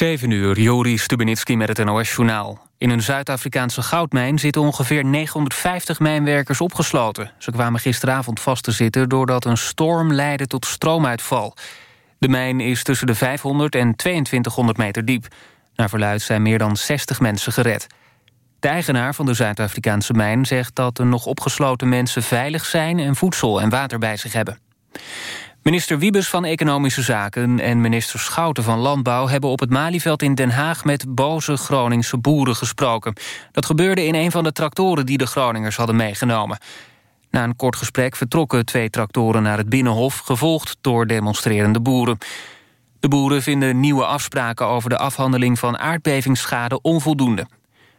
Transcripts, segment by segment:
7 uur, Juri Stubenitski met het NOS-journaal. In een Zuid-Afrikaanse goudmijn zitten ongeveer 950 mijnwerkers opgesloten. Ze kwamen gisteravond vast te zitten doordat een storm leidde tot stroomuitval. De mijn is tussen de 500 en 2200 meter diep. Naar verluid zijn meer dan 60 mensen gered. De eigenaar van de Zuid-Afrikaanse mijn zegt dat de nog opgesloten mensen veilig zijn... en voedsel en water bij zich hebben. Minister Wiebes van Economische Zaken en minister Schouten van Landbouw... hebben op het Malieveld in Den Haag met boze Groningse boeren gesproken. Dat gebeurde in een van de tractoren die de Groningers hadden meegenomen. Na een kort gesprek vertrokken twee tractoren naar het Binnenhof... gevolgd door demonstrerende boeren. De boeren vinden nieuwe afspraken over de afhandeling van aardbevingsschade onvoldoende.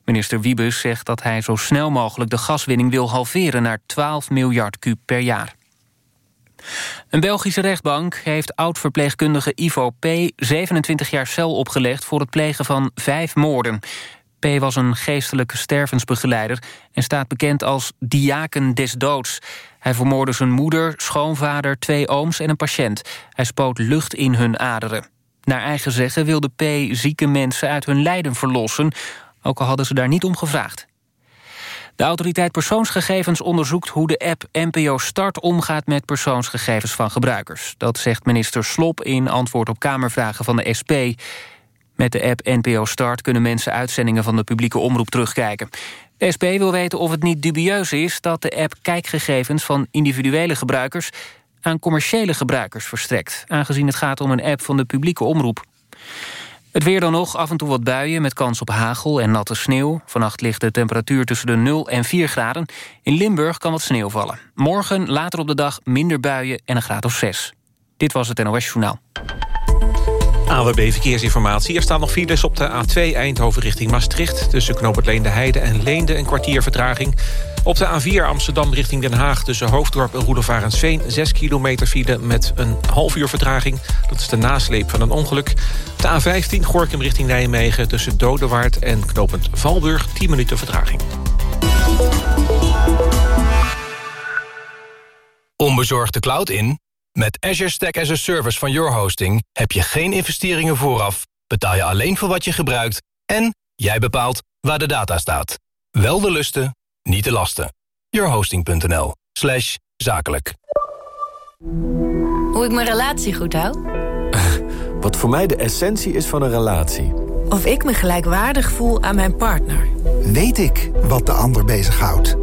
Minister Wiebes zegt dat hij zo snel mogelijk de gaswinning wil halveren... naar 12 miljard kub per jaar. Een Belgische rechtbank heeft oud-verpleegkundige Ivo P. 27 jaar cel opgelegd voor het plegen van vijf moorden. P. was een geestelijke stervensbegeleider en staat bekend als diaken des doods. Hij vermoordde zijn moeder, schoonvader, twee ooms en een patiënt. Hij spoot lucht in hun aderen. Naar eigen zeggen wilde P. zieke mensen uit hun lijden verlossen... ook al hadden ze daar niet om gevraagd. De autoriteit persoonsgegevens onderzoekt hoe de app NPO Start omgaat met persoonsgegevens van gebruikers. Dat zegt minister Slop in antwoord op Kamervragen van de SP. Met de app NPO Start kunnen mensen uitzendingen van de publieke omroep terugkijken. De SP wil weten of het niet dubieus is dat de app kijkgegevens van individuele gebruikers aan commerciële gebruikers verstrekt, aangezien het gaat om een app van de publieke omroep. Het weer dan nog, af en toe wat buien met kans op hagel en natte sneeuw. Vannacht ligt de temperatuur tussen de 0 en 4 graden. In Limburg kan wat sneeuw vallen. Morgen, later op de dag, minder buien en een graad of 6. Dit was het NOS Journaal. AWB Verkeersinformatie. Er staan nog files op de A2 Eindhoven richting Maastricht... tussen Knoopert Leende Heide en Leende een kwartier vertraging. Op de A4 Amsterdam richting Den Haag tussen Hoofddorp en Roelofarensveen... 6 kilometer file met een half uur vertraging. Dat is de nasleep van een ongeluk. De A15 Gorkum richting Nijmegen tussen Dodewaard en Knopend Valburg... 10 minuten vertraging. Onbezorgde cloud in? Met Azure Stack as a Service van Your Hosting... heb je geen investeringen vooraf, betaal je alleen voor wat je gebruikt... en jij bepaalt waar de data staat. Wel de lusten, niet de lasten. Yourhosting.nl slash zakelijk. Hoe ik mijn relatie goed hou? Wat voor mij de essentie is van een relatie. Of ik me gelijkwaardig voel aan mijn partner. Weet ik wat de ander bezighoudt?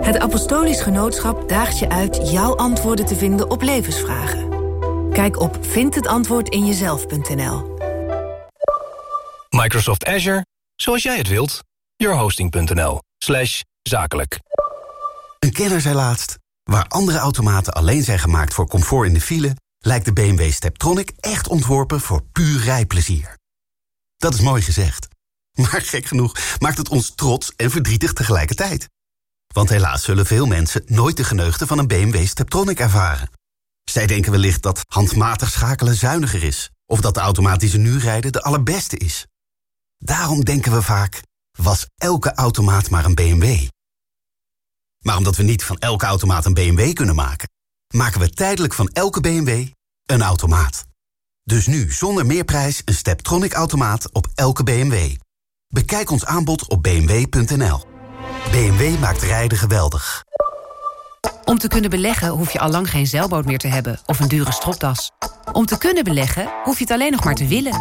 Het Apostolisch Genootschap daagt je uit jouw antwoorden te vinden op levensvragen. Kijk op vindhetamwoordinjezelf.nl Microsoft Azure, zoals jij het wilt. Yourhosting.nl slash zakelijk. Een kenner zei laatst... waar andere automaten alleen zijn gemaakt voor comfort in de file... lijkt de BMW Steptronic echt ontworpen voor puur rijplezier. Dat is mooi gezegd. Maar gek genoeg maakt het ons trots en verdrietig tegelijkertijd. Want helaas zullen veel mensen nooit de geneugde van een BMW Steptronic ervaren. Zij denken wellicht dat handmatig schakelen zuiniger is... of dat de automaat die ze nu rijden de allerbeste is. Daarom denken we vaak, was elke automaat maar een BMW. Maar omdat we niet van elke automaat een BMW kunnen maken... maken we tijdelijk van elke BMW een automaat. Dus nu zonder meerprijs een Steptronic-automaat op elke BMW. Bekijk ons aanbod op bmw.nl. BMW maakt rijden geweldig. Om te kunnen beleggen hoef je al lang geen zeilboot meer te hebben of een dure stropdas. Om te kunnen beleggen hoef je het alleen nog maar te willen.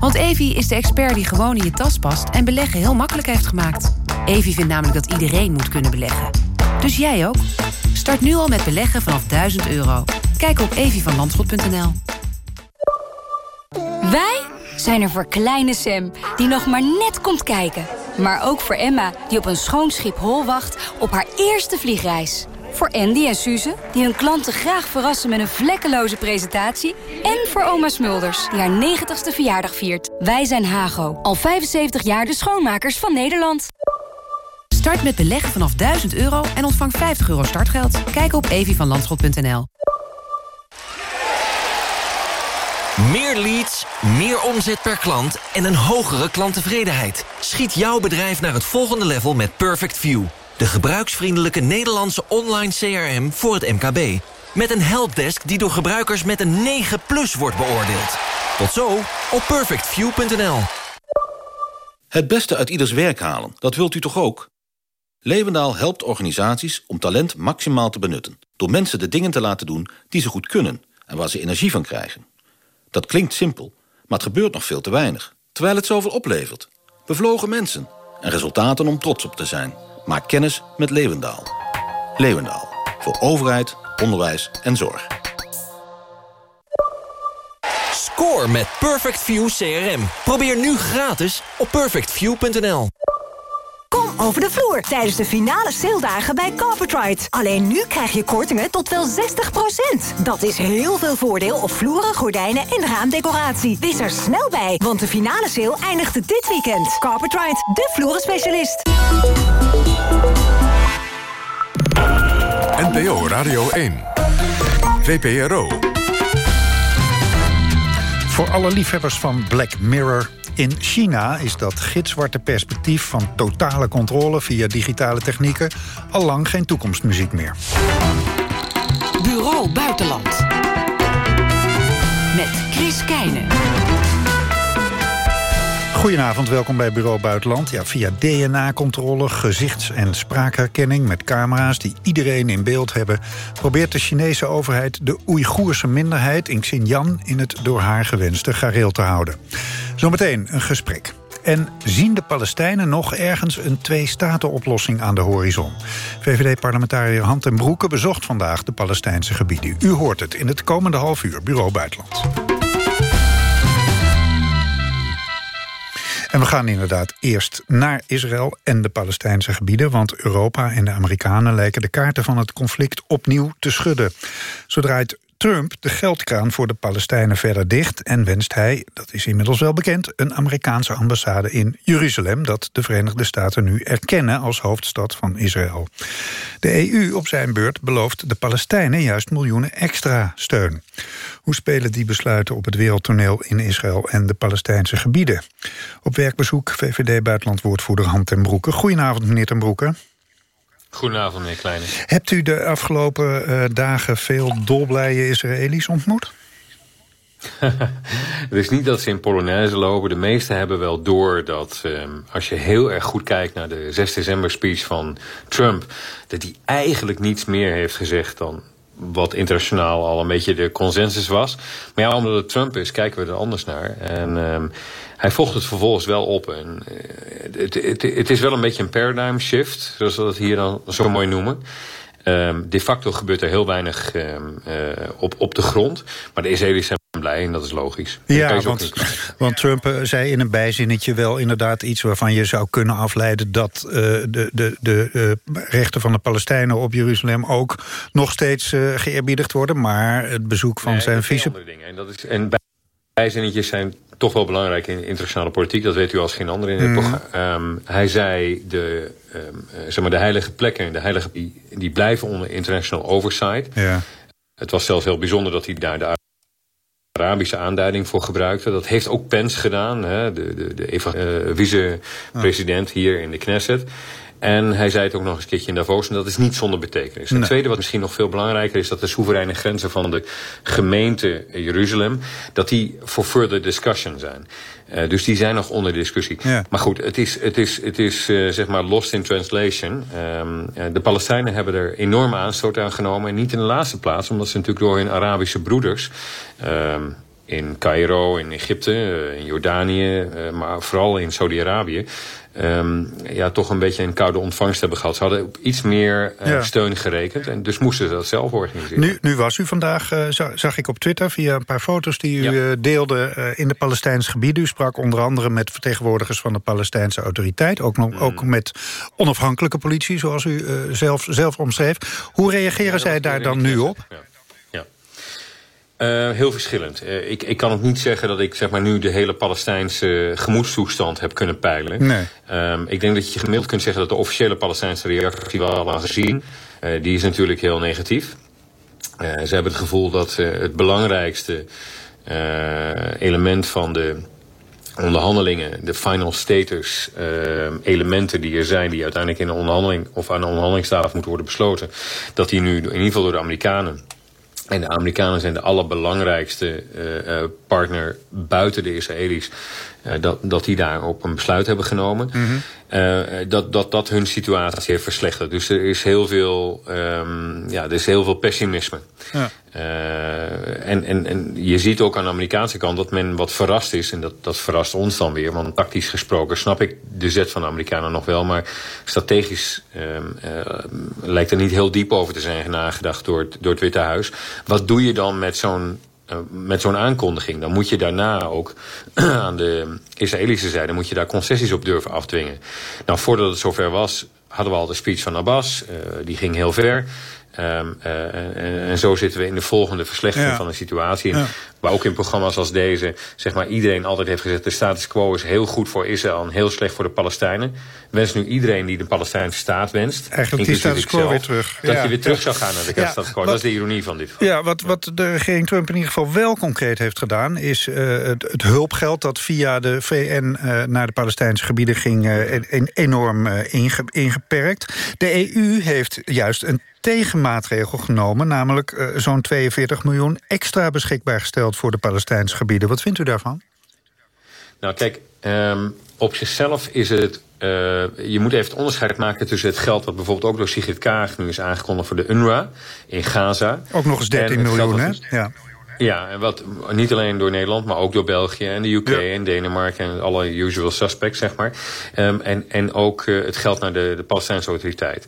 Want Evi is de expert die gewoon in je tas past en beleggen heel makkelijk heeft gemaakt. Evi vindt namelijk dat iedereen moet kunnen beleggen. Dus jij ook? Start nu al met beleggen vanaf 1000 euro. Kijk op evievanlandschot.nl. Wij zijn er voor kleine Sam, die nog maar net komt kijken. Maar ook voor Emma, die op een schoon schip hol wacht op haar eerste vliegreis. Voor Andy en Suze, die hun klanten graag verrassen met een vlekkeloze presentatie. En voor oma Smulders, die haar 90ste verjaardag viert. Wij zijn Hago, al 75 jaar de schoonmakers van Nederland. Start met beleggen vanaf 1000 euro en ontvang 50 euro startgeld. Kijk op evievanlandschot.nl. Meer leads, meer omzet per klant en een hogere klanttevredenheid. Schiet jouw bedrijf naar het volgende level met Perfect View. De gebruiksvriendelijke Nederlandse online CRM voor het MKB. Met een helpdesk die door gebruikers met een 9 plus wordt beoordeeld. Tot zo op perfectview.nl. Het beste uit ieders werk halen, dat wilt u toch ook? Leeuwendaal helpt organisaties om talent maximaal te benutten... door mensen de dingen te laten doen die ze goed kunnen... en waar ze energie van krijgen. Dat klinkt simpel, maar het gebeurt nog veel te weinig. Terwijl het zoveel oplevert. Bevlogen mensen en resultaten om trots op te zijn. Maak kennis met Leeuwendaal. Leeuwendaal. Voor overheid, onderwijs en zorg. Score met Perfect View CRM. Probeer nu gratis op perfectview.nl. Over de vloer tijdens de finale saledagen bij Carpetride. Alleen nu krijg je kortingen tot wel 60%. Dat is heel veel voordeel op vloeren, gordijnen en raamdecoratie. Wees er snel bij, want de finale sale eindigt dit weekend. Carpetride, de vloerenspecialist. NPO Radio 1. VPRO. Voor alle liefhebbers van Black Mirror... In China is dat gitzwarte perspectief van totale controle via digitale technieken al lang geen toekomstmuziek meer. Bureau Buitenland. Met Chris Keijnen. Goedenavond, welkom bij Bureau Buitenland. Ja, via DNA-controle, gezichts- en spraakherkenning met camera's die iedereen in beeld hebben, probeert de Chinese overheid de Oeigoerse minderheid in Xinjiang in het door haar gewenste gareel te houden. Zometeen een gesprek. En zien de Palestijnen nog ergens een twee-staten-oplossing aan de horizon? VVD-parlementariër Han ten Broeke bezocht vandaag de Palestijnse gebieden. U hoort het in het komende half uur, Bureau Buitenland. En we gaan inderdaad eerst naar Israël en de Palestijnse gebieden... want Europa en de Amerikanen lijken de kaarten van het conflict opnieuw te schudden. Zo draait Trump de geldkraan voor de Palestijnen verder dicht... en wenst hij, dat is inmiddels wel bekend... een Amerikaanse ambassade in Jeruzalem... dat de Verenigde Staten nu erkennen als hoofdstad van Israël. De EU op zijn beurt belooft de Palestijnen juist miljoenen extra steun. Hoe spelen die besluiten op het wereldtoneel in Israël en de Palestijnse gebieden? Op werkbezoek VVD-buitenlandwoordvoerder Han ten Broeke. Goedenavond, meneer ten Broeke. Goedenavond, meneer Kleine. Hebt u de afgelopen uh, dagen veel dolblije Israëli's ontmoet? het is niet dat ze in Polonaise lopen. De meesten hebben wel door dat um, als je heel erg goed kijkt naar de 6 december speech van Trump... dat hij eigenlijk niets meer heeft gezegd dan wat internationaal al een beetje de consensus was. Maar ja, omdat het Trump is, kijken we er anders naar. En um, hij vocht het vervolgens wel op. En, uh, het, het, is wel een beetje een paradigm shift, zoals we dat hier dan zo mooi noemen. Um, de facto gebeurt er heel weinig um, uh, op, op de grond. Maar de Israëli's zijn blij en dat is logisch. Ja, want, want, Trump uh, zei in een bijzinnetje wel inderdaad iets... waarvan je zou kunnen afleiden dat uh, de, de, de rechten van de Palestijnen op Jeruzalem... ook nog steeds geëerbiedigd worden. Maar het bezoek van nee, zijn vice... En, dat is, en bijzinnetjes zijn toch wel belangrijk in internationale politiek. Dat weet u als geen ander in het mm. programma. Um, hij zei de, um, zeg maar de heilige plekken, de heilige, die, die blijven onder international oversight. Ja. Het was zelfs heel bijzonder dat hij daar de Arabische aanduiding voor gebruikte. Dat heeft ook Pence gedaan, hè, de, de, de uh, vice-president hier in de Knesset. En hij zei het ook nog eens een keertje in Davos, en dat is niet zonder betekenis. Het tweede, wat misschien nog veel belangrijker is, dat de soevereine grenzen van de gemeente Jeruzalem, dat die voor further discussion zijn. Uh, dus die zijn nog onder discussie. Ja. Maar goed, het is, het is, het is uh, zeg maar lost in translation. Um, uh, de Palestijnen hebben er enorme aanstoot aan genomen. En niet in de laatste plaats, omdat ze natuurlijk door hun Arabische broeders... Um, in Cairo, in Egypte, in Jordanië, maar vooral in Saudi-Arabië um, ja, toch een beetje een koude ontvangst hebben gehad. Ze hadden op iets meer uh, ja. steun gerekend. En dus moesten ze dat zelf organiseren. Nu, nu was u vandaag, uh, zag ik op Twitter via een paar foto's die u ja. uh, deelde in de Palestijnse gebieden. U sprak onder andere met vertegenwoordigers van de Palestijnse autoriteit. Ook, nog, mm. ook met onafhankelijke politie, zoals u zelf, zelf omschreef. Hoe reageren ja, zij daar dan nu op? Uh, heel verschillend. Uh, ik, ik kan ook niet zeggen dat ik zeg maar, nu de hele Palestijnse gemoedstoestand heb kunnen peilen. Nee. Um, ik denk dat je gemiddeld kunt zeggen dat de officiële Palestijnse reactie wel al gezien. Uh, die is natuurlijk heel negatief. ze hebben het gevoel dat het belangrijkste element van de onderhandelingen, de final status elementen die er zijn, die uiteindelijk in de onderhandeling of aan de onderhandelingstafel moeten worden besloten, dat die nu in ieder geval door de Amerikanen En de Amerikanen zijn de allerbelangrijkste uh, partner buiten de Israëli's. Uh, dat, dat die daarop een besluit hebben genomen. Mm -hmm. uh, dat, dat dat hun situatie heeft verslechterd. Dus er is heel veel, um, ja, er is heel veel pessimisme. Ja. en, en, en je ziet ook aan de Amerikaanse kant dat men wat verrast is. En dat, dat verrast ons dan weer. Want tactisch gesproken snap ik de zet van de Amerikanen nog wel. Maar strategisch um, lijkt er niet heel diep over te zijn nagedacht door het, door het Witte Huis. Wat doe je dan met zo'n met zo'n aankondiging? Dan moet je daarna ook aan de Israëlische zijde moet je daar concessies op durven afdwingen. Nou, voordat het zover was, hadden we al de speech van Abbas. Uh, die ging heel ver. Um, uh, en, en, zo zitten we in de volgende verslechtering ja. van de situatie. Ja. Maar ook in programma's als deze, zeg maar, iedereen altijd heeft gezegd... de status quo is heel goed voor Israël en heel slecht voor de Palestijnen. Wens nu iedereen die de Palestijnse staat wenst... Eigenlijk die status quo weer terug. Dat ja. je weer terug zou gaan naar de status quo. Dat is de ironie van dit. Ja, wat, wat de regering Trump in ieder geval wel concreet heeft gedaan... is uh, het, het, hulpgeld dat via de VN uh, naar de Palestijnse gebieden ging... En, enorm inge, ingeperkt. De EU heeft juist een tegenmaatregel genomen... namelijk uh, zo'n 42 miljoen extra beschikbaar gesteld voor de Palestijnse gebieden. Wat vindt u daarvan? Nou kijk, um, op zichzelf is het... Uh, je moet even het onderscheid maken tussen het geld... wat bijvoorbeeld ook door Sigrid Kaag nu is aangekondigd voor de UNRWA in Gaza. Ook nog eens 13 miljoen, hè? Ja. Ja, en wat niet alleen door Nederland, maar ook door België en de UK ja. en Denemarken en alle usual suspects, zeg maar. Um, en, en ook uh, het geld naar de, de Palestijnse autoriteit.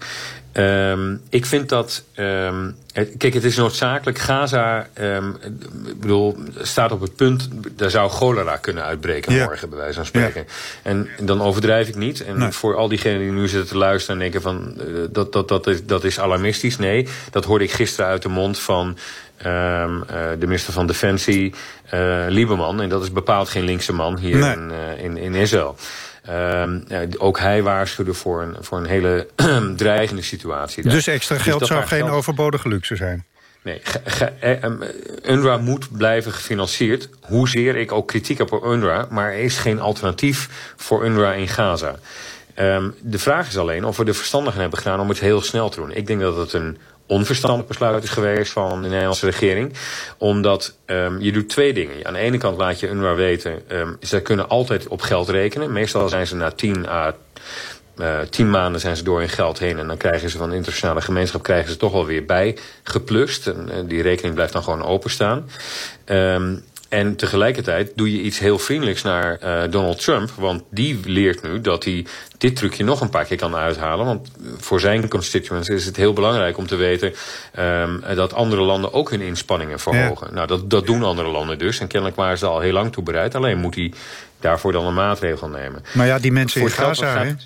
Um, ik vind dat. Um, kijk, het is noodzakelijk. Gaza um, bedoel, staat op het punt. Daar zou cholera kunnen uitbreken morgen, bij wijze van spreken. En, en dan overdrijf ik niet. En nee. voor al diegenen die nu zitten te luisteren en denken van. Uh, dat, dat, dat, is, dat is alarmistisch. Nee, dat hoorde ik gisteren uit de mond van. Uh, de minister van Defensie, uh, Lieberman. En dat is bepaald geen linkse man hier nee. in, in, in Israël. Um, ja, ook hij waarschuwde voor een, voor een hele dreigende situatie. Daar. Dus extra geld dus zou geen geld... overbodige luxe zijn? Nee, um, UNRWA moet blijven gefinancierd. Hoezeer ik ook kritiek heb op UNRWA. Maar er is geen alternatief voor UNRWA in Gaza. Um, de vraag is alleen of we de verstandigen hebben gedaan om het heel snel te doen. Ik denk dat het een onverstandig besluit is geweest van de Nederlandse regering. Omdat um, je doet twee dingen. Aan de ene kant laat je UNRWA weten, um, ze kunnen altijd op geld rekenen. Meestal zijn ze na tien à uh, tien maanden zijn ze door hun geld heen... en dan krijgen ze van de internationale gemeenschap krijgen ze toch wel weer bij geplust. En, uh, die rekening blijft dan gewoon openstaan. Um, en tegelijkertijd doe je iets heel vriendelijks naar uh, Donald Trump. Want die leert nu dat hij dit trucje nog een paar keer kan uithalen. Want voor zijn constituents is het heel belangrijk om te weten... Um, dat andere landen ook hun inspanningen verhogen. Ja. Nou, dat, dat doen andere landen dus. En kennelijk waren ze al heel lang toe bereid. Alleen moet hij daarvoor dan een maatregel nemen. Maar ja, die mensen in Gaza... Gaat,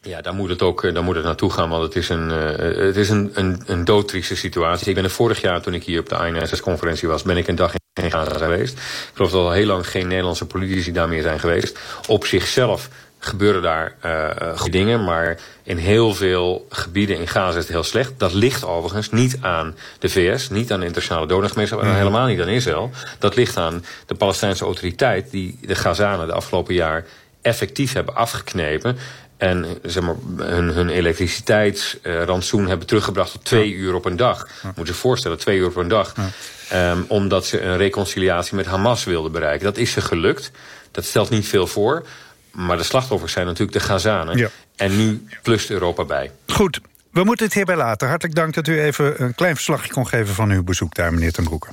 ja, daar moet het ook daar moet het naartoe gaan, want het is een, uh, het is een, een, een doodtrieste situatie. Ik ben er vorig jaar, toen ik hier op de INSS-conferentie was, ben ik een dag in Gaza geweest. Ik geloof dat al heel lang geen Nederlandse politici daar meer zijn geweest. Op zichzelf gebeuren daar uh, goede dingen, maar in heel veel gebieden in Gaza is het heel slecht. Dat ligt overigens niet aan de VS, niet aan de internationale donorgemeenschap en helemaal niet aan Israël. Dat ligt aan de Palestijnse autoriteit die de Gazanen de afgelopen jaar effectief hebben afgeknepen en zeg maar, hun, hun elektriciteitsrantsoen hebben teruggebracht tot twee ja. uur op een dag. Ja. Moet je je voorstellen, twee uur op een dag. Ja. Um, omdat ze een reconciliatie met Hamas wilden bereiken. Dat is ze gelukt. Dat stelt niet veel voor. Maar de slachtoffers zijn natuurlijk de Gazanen. En nu plust Europa bij. Goed, we moeten het hierbij laten. Hartelijk dank dat u even een klein verslagje kon geven van uw bezoek daar, meneer Ten Broeke.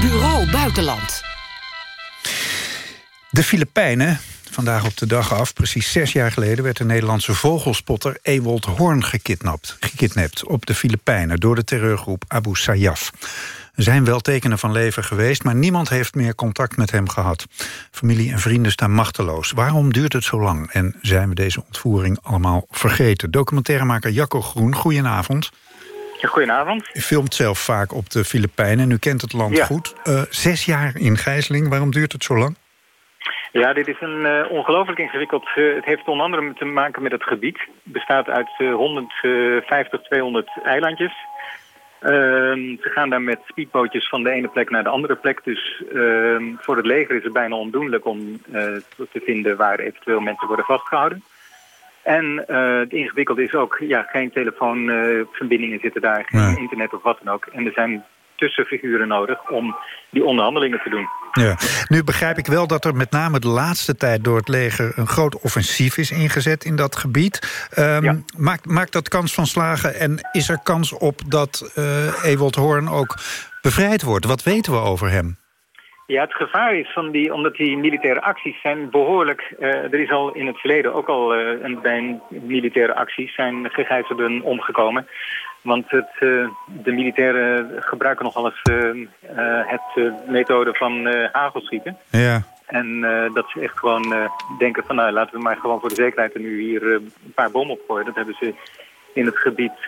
Bureau Buitenland. De Filipijnen Vandaag op de dag af, precies zes jaar geleden... werd de Nederlandse vogelspotter Ewold Hoorn gekidnapt, gekidnapt op de Filipijnen... door de terreurgroep Abu Sayyaf. Er zijn wel tekenen van leven geweest, maar niemand heeft meer contact met hem gehad. Familie en vrienden staan machteloos. Waarom duurt het zo lang en zijn we deze ontvoering allemaal vergeten? Documentairemaker Jacco Groen, goedenavond. Goedenavond. U filmt zelf vaak op de Filipijnen en u kent het land ja. goed. Uh, zes jaar in gijzeling, waarom duurt het zo lang? Ja, dit is een uh, ongelooflijk ingewikkeld... Uh, het heeft onder andere te maken met het gebied. Het bestaat uit uh, 150, 200 eilandjes. Ehm, ze gaan daar met speedbootjes van de ene plek naar de andere plek. Dus ehm, voor het leger is het bijna ondoenlijk om eh, te vinden waar eventueel mensen worden vastgehouden. En het ingewikkelde is ook, ja, geen telefoonverbindingen zitten daar, geen internet of wat dan ook. En er zijn tussenfiguren nodig om die onderhandelingen te doen. Ja. Nu begrijp ik wel dat er met name de laatste tijd door het leger... een groot offensief is ingezet in dat gebied. Um, maakt, maakt dat kans van slagen en is er kans op dat uh, Ewald Hoorn ook bevrijd wordt? Wat weten we over hem? Ja, het gevaar is van die, omdat die militaire acties zijn behoorlijk... Uh, er is al in het verleden ook al uh, een, bij militaire acties zijn gegijzelden omgekomen. Want het, uh, de militairen gebruiken nogal eens het methode van hagelschieten. Ja. En dat ze echt gewoon denken van... nou, laten we maar gewoon voor de zekerheid er nu hier een paar bommen opgooien. Dat hebben ze in het gebied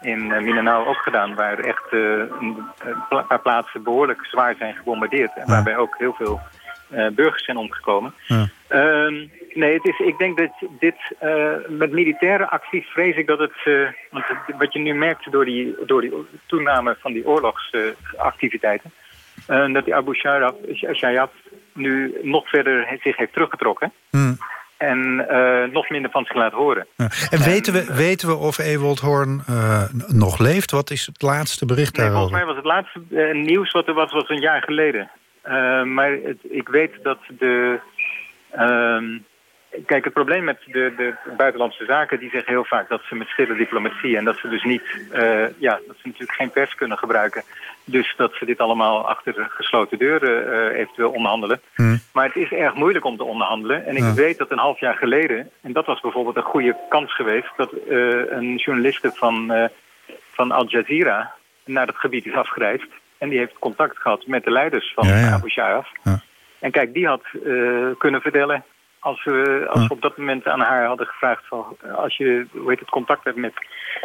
in Mindanao ook gedaan... waar echt een paar plaatsen behoorlijk zwaar zijn gebombardeerd. En waarbij ook heel veel burgers zijn omgekomen. Ja. Uh, nee, het is, ik denk dat dit uh, met militaire acties vrees ik dat het... Uh, want wat je nu merkt door die, door die toename van die oorlogsactiviteiten... dat die Abu Shayyab nu nog verder zich heeft teruggetrokken... Hmm. En nog minder van zich laat horen. Ja. En weten we, weten we of Ewold Hoorn nog leeft? Wat is het laatste bericht nee, daarover? Volgens mij was het laatste nieuws wat er was, was een jaar geleden. Uh, maar het, ik weet dat de... Uh, kijk, het probleem met de, de buitenlandse zaken... die zeggen heel vaak dat ze met stille diplomatie... en dat ze dus niet... Uh, ja, dat ze natuurlijk geen pers kunnen gebruiken. Dus dat ze dit allemaal achter gesloten deuren eventueel onderhandelen. Hmm. Maar het is erg moeilijk om te onderhandelen. En ik Ja. weet dat een half jaar geleden... en dat was bijvoorbeeld een goede kans geweest... dat een journaliste van, van Al Jazeera naar het gebied is afgereisd... En die heeft contact gehad met de leiders van Ja, ja. Abu. En kijk, die had kunnen vertellen... als we, als we op dat moment aan haar hadden gevraagd... Van, als je hoe heet het, contact hebt met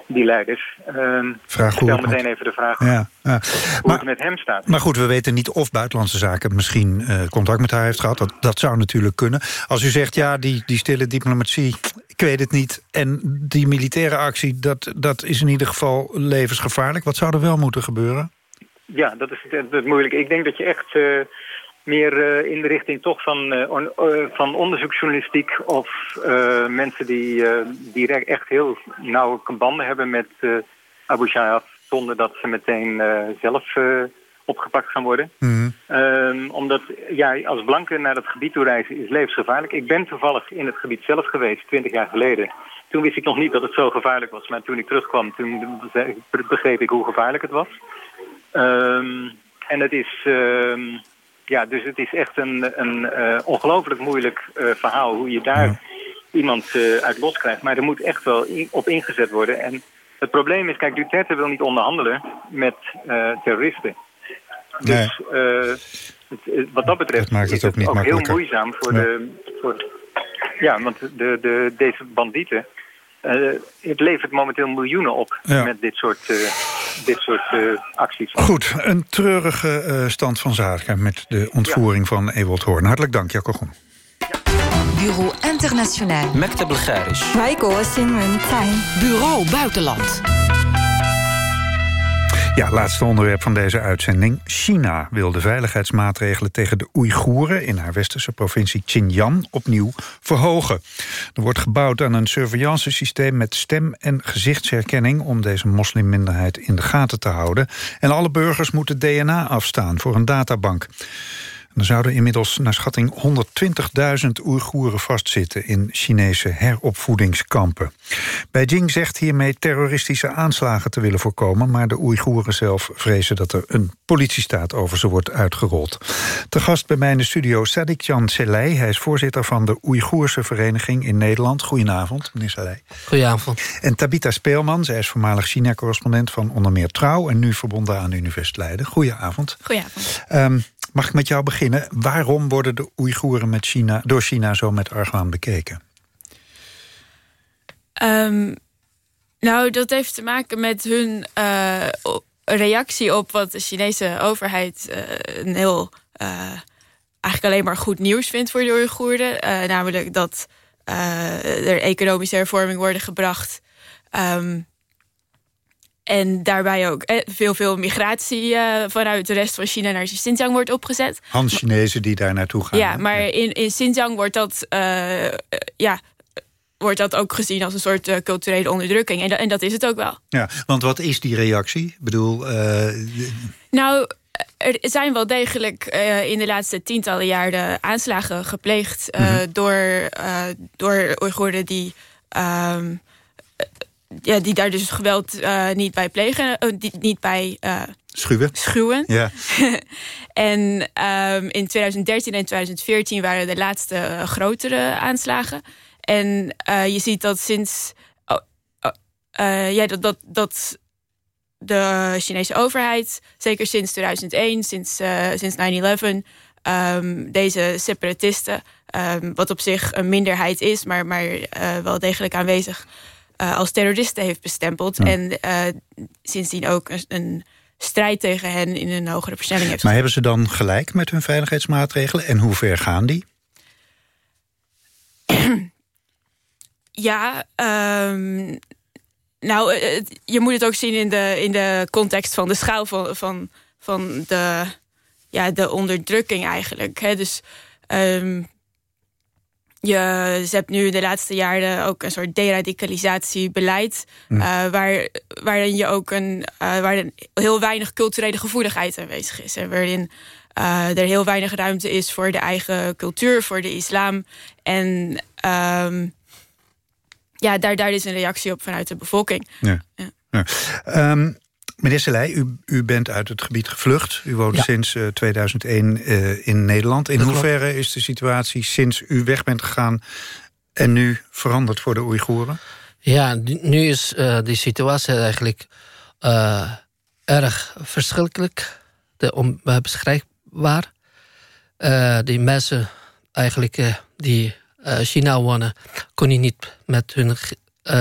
die leiders... Uh, Vraag stel meteen met- even de vraag Ja, ja. hoe Maar, het met hem staat. maar goed, we weten niet of Buitenlandse Zaken misschien eh, contact met haar heeft gehad. Dat, dat zou natuurlijk kunnen. Als u zegt, ja, die, die stille diplomatie, ik weet het niet. En die militaire actie, dat, dat is in ieder geval levensgevaarlijk. Wat zou er wel moeten gebeuren? Ja, dat is het, het moeilijke. Ik denk dat je echt eh, meer eh, in de richting toch van, eh, eh, van onderzoeksjournalistiek... of mensen die, re- echt heel nauwe banden hebben met Abu Shayyaf... zonder dat ze meteen zelf opgepakt gaan worden. Mhm. Ehm, omdat ja, als blanke naar dat gebied toe reizen is levensgevaarlijk. Ik ben toevallig in het gebied zelf geweest, 20 jaar geleden. Toen wist ik nog niet dat het zo gevaarlijk was. Maar toen ik terugkwam, toen begreep ik hoe gevaarlijk het was. Ehm, en het is, ehm, ja, dus het is echt een, een eh, ongelooflijk moeilijk eh, verhaal hoe je daar iemand eh, uit los krijgt. Maar er moet echt wel op ingezet worden. En het probleem is, kijk, Duterte wil niet onderhandelen met terroristen. Dus wat dat betreft Dat maakt het is ook niet heel moeizaam voor de... Voor, ja, want de, de, deze bandieten... het levert momenteel miljoenen op Ja. met dit soort, dit soort eh, acties. Goed, een treurige eh, stand van zaken met de ontvoering van Ewald Hoorn. Hartelijk dank, Jacco Groen. Bureau Internationaal. Mekte Bulgarisch. Wij Bureau Buitenland. Ja, laatste onderwerp van deze uitzending. China wil de veiligheidsmaatregelen tegen de Oeigoeren... in haar westerse provincie Xinjiang opnieuw verhogen. Er wordt gebouwd aan een surveillancesysteem met stem- en gezichtsherkenning... om deze moslimminderheid in de gaten te houden. En alle burgers moeten DNA afstaan voor een databank. Er zouden inmiddels naar schatting 120.000 Oeigoeren vastzitten... in Chinese heropvoedingskampen. Beijing zegt hiermee terroristische aanslagen te willen voorkomen... maar de Oeigoeren zelf vrezen dat er een politiestaat over ze wordt uitgerold. Te gast bij mij in de studio Sadik Jan Selei. Hij is voorzitter van de Oeigoerse Vereniging in Nederland. Goedenavond, meneer Selei. Goedenavond. En Tabita Speelman, zij is voormalig China-correspondent... van onder meer Trouw en nu verbonden aan de Universiteit Leiden. Goedenavond. Goedenavond. Um, mag ik met jou beginnen? Waarom worden de Oeigoeren met China, door China zo met argwaan bekeken? Um, nou, dat heeft te maken met hun uh, reactie op wat de Chinese overheid uh, een heel... Uh, eigenlijk alleen maar goed nieuws vindt voor de Oeigoeren. namelijk dat er economische hervorming worden gebracht... Um, en daarbij ook eh, veel, veel migratie uh, vanuit de rest van China naar Xinjiang wordt opgezet. Han-Chinezen die daar naartoe gaan. Ja, maar in, in Xinjiang wordt dat uh, ja, wordt dat ook gezien als een soort uh, culturele onderdrukking. En, en, dat is het ook wel. Ja, want wat is die reactie? Ik bedoel... Uh... Nou, er zijn wel degelijk uh, in de laatste tientallen jaren aanslagen gepleegd... Mm -hmm. door, door Oeigoeren die... Um, ja, die daar dus geweld niet bij plegen, die, niet bij Schuwen. Schuwen. Ja. en um, in 2013 en 2014 waren de laatste grotere aanslagen. En je ziet dat sinds... Ja, dat, dat, dat de Chinese overheid, zeker sinds 2001, sinds, sinds 9-11... Um, deze separatisten, um, wat op zich een minderheid is... maar, maar wel degelijk aanwezig, als terroristen heeft bestempeld. Ja. En sindsdien ook een... een strijd tegen hen in een hogere versnelling heeft. Maar hebben ze dan gelijk met hun veiligheidsmaatregelen? En hoe ver gaan die? ja, um, nou, je moet het ook zien in de, in de context van de schaal van, van, van de, ja, de onderdrukking eigenlijk. Hè? Dus um, je, hebt nu de laatste jaren ook een soort deradicalisatiebeleid... Mm. Uh, waar, waarin je ook een, uh, waarin heel weinig culturele gevoeligheid aanwezig is. En waarin uh, er heel weinig ruimte is voor de eigen cultuur, voor de islam. En um, ja, daar, daar is een reactie op vanuit de bevolking. Ja. ja. ja. Um, Meneer u, u bent uit het gebied gevlucht. U woont ja. sinds uh, 2001 uh, in Nederland. In dat hoeverre klopt. is de situatie sinds u weg bent gegaan... en nu veranderd voor de Oeigoeren? Ja, nu is uh, die situatie eigenlijk erg verschrikkelijk. De onbeschrijfbaar. die mensen eigenlijk die China wonen... kunnen niet met hun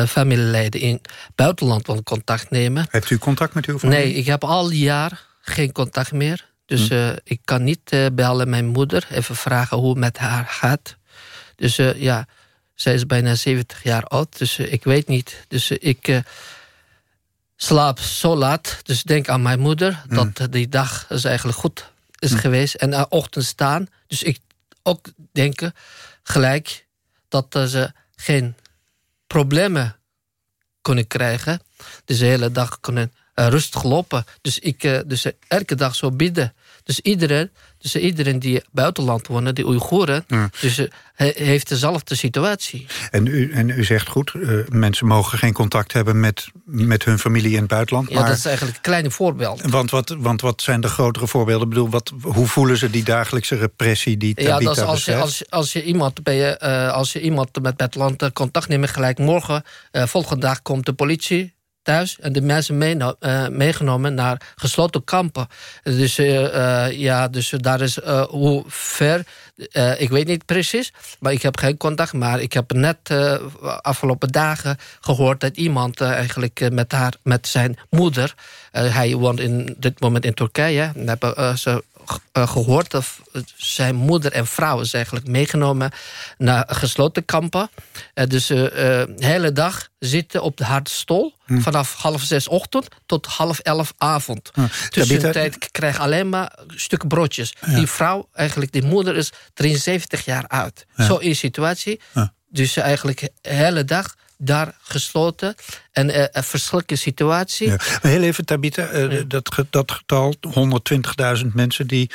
familieleden in het buitenland contact nemen. Heeft u contact met uw familie? Nee, ik heb al die jaar geen contact meer. Dus hm. uh, ik kan niet uh, bellen mijn moeder. Even vragen hoe het met haar gaat. Dus ja, zij is bijna 70 jaar oud. Dus ik weet niet. Dus ik slaap zo laat. Dus denk aan mijn moeder. Hm. Dat die dag is eigenlijk goed is hm. geweest. En aan ochtend staan. Dus ik ook denken gelijk dat ze geen problemen kunnen krijgen. Dus de hele dag kunnen uh, rustig lopen. Dus ik uh, dus elke dag zo bidden. Dus iedereen, dus iedereen die buitenland wonen, die Oeigoeren... Ja. Dus, uh, heeft dezelfde situatie. En u, en u zegt goed, mensen mogen geen contact hebben... Met, met hun familie in het buitenland. Ja, maar, dat is eigenlijk een kleine voorbeeld. Want wat, want wat zijn de grotere voorbeelden? Ik bedoel, wat, hoe voelen ze die dagelijkse repressie die Ja, dat is als, je, als, als, je iemand bij je, als je iemand met het land contact neemt... gelijk morgen, volgende dag komt de politie thuis en de mensen mee, uh, meegenomen naar gesloten kampen. Dus, uh, uh, ja, dus daar is hoe ver, ik weet niet precies, maar ik heb geen contact. Maar ik heb net afgelopen dagen gehoord dat iemand eigenlijk met, haar, met zijn moeder, hij woont in dit moment in Turkije, ze gehoord dat zijn moeder en vrouw is eigenlijk meegenomen naar gesloten kampen. Uh, dus uh, de hele dag zitten op de harde stoel. Hm. Vanaf half zes ochtend tot half elf avond. Hm. Tussentijd krijg alleen maar stukken broodjes. Ja. Die vrouw, eigenlijk die moeder, is 73 jaar oud. Ja. Zo de situatie. Ja. Dus eigenlijk de hele dag daar gesloten. En uh, een verschrikkelijke situatie. Ja. Maar heel even, Tabita, uh, ja. dat, dat getal, 120.000 mensen die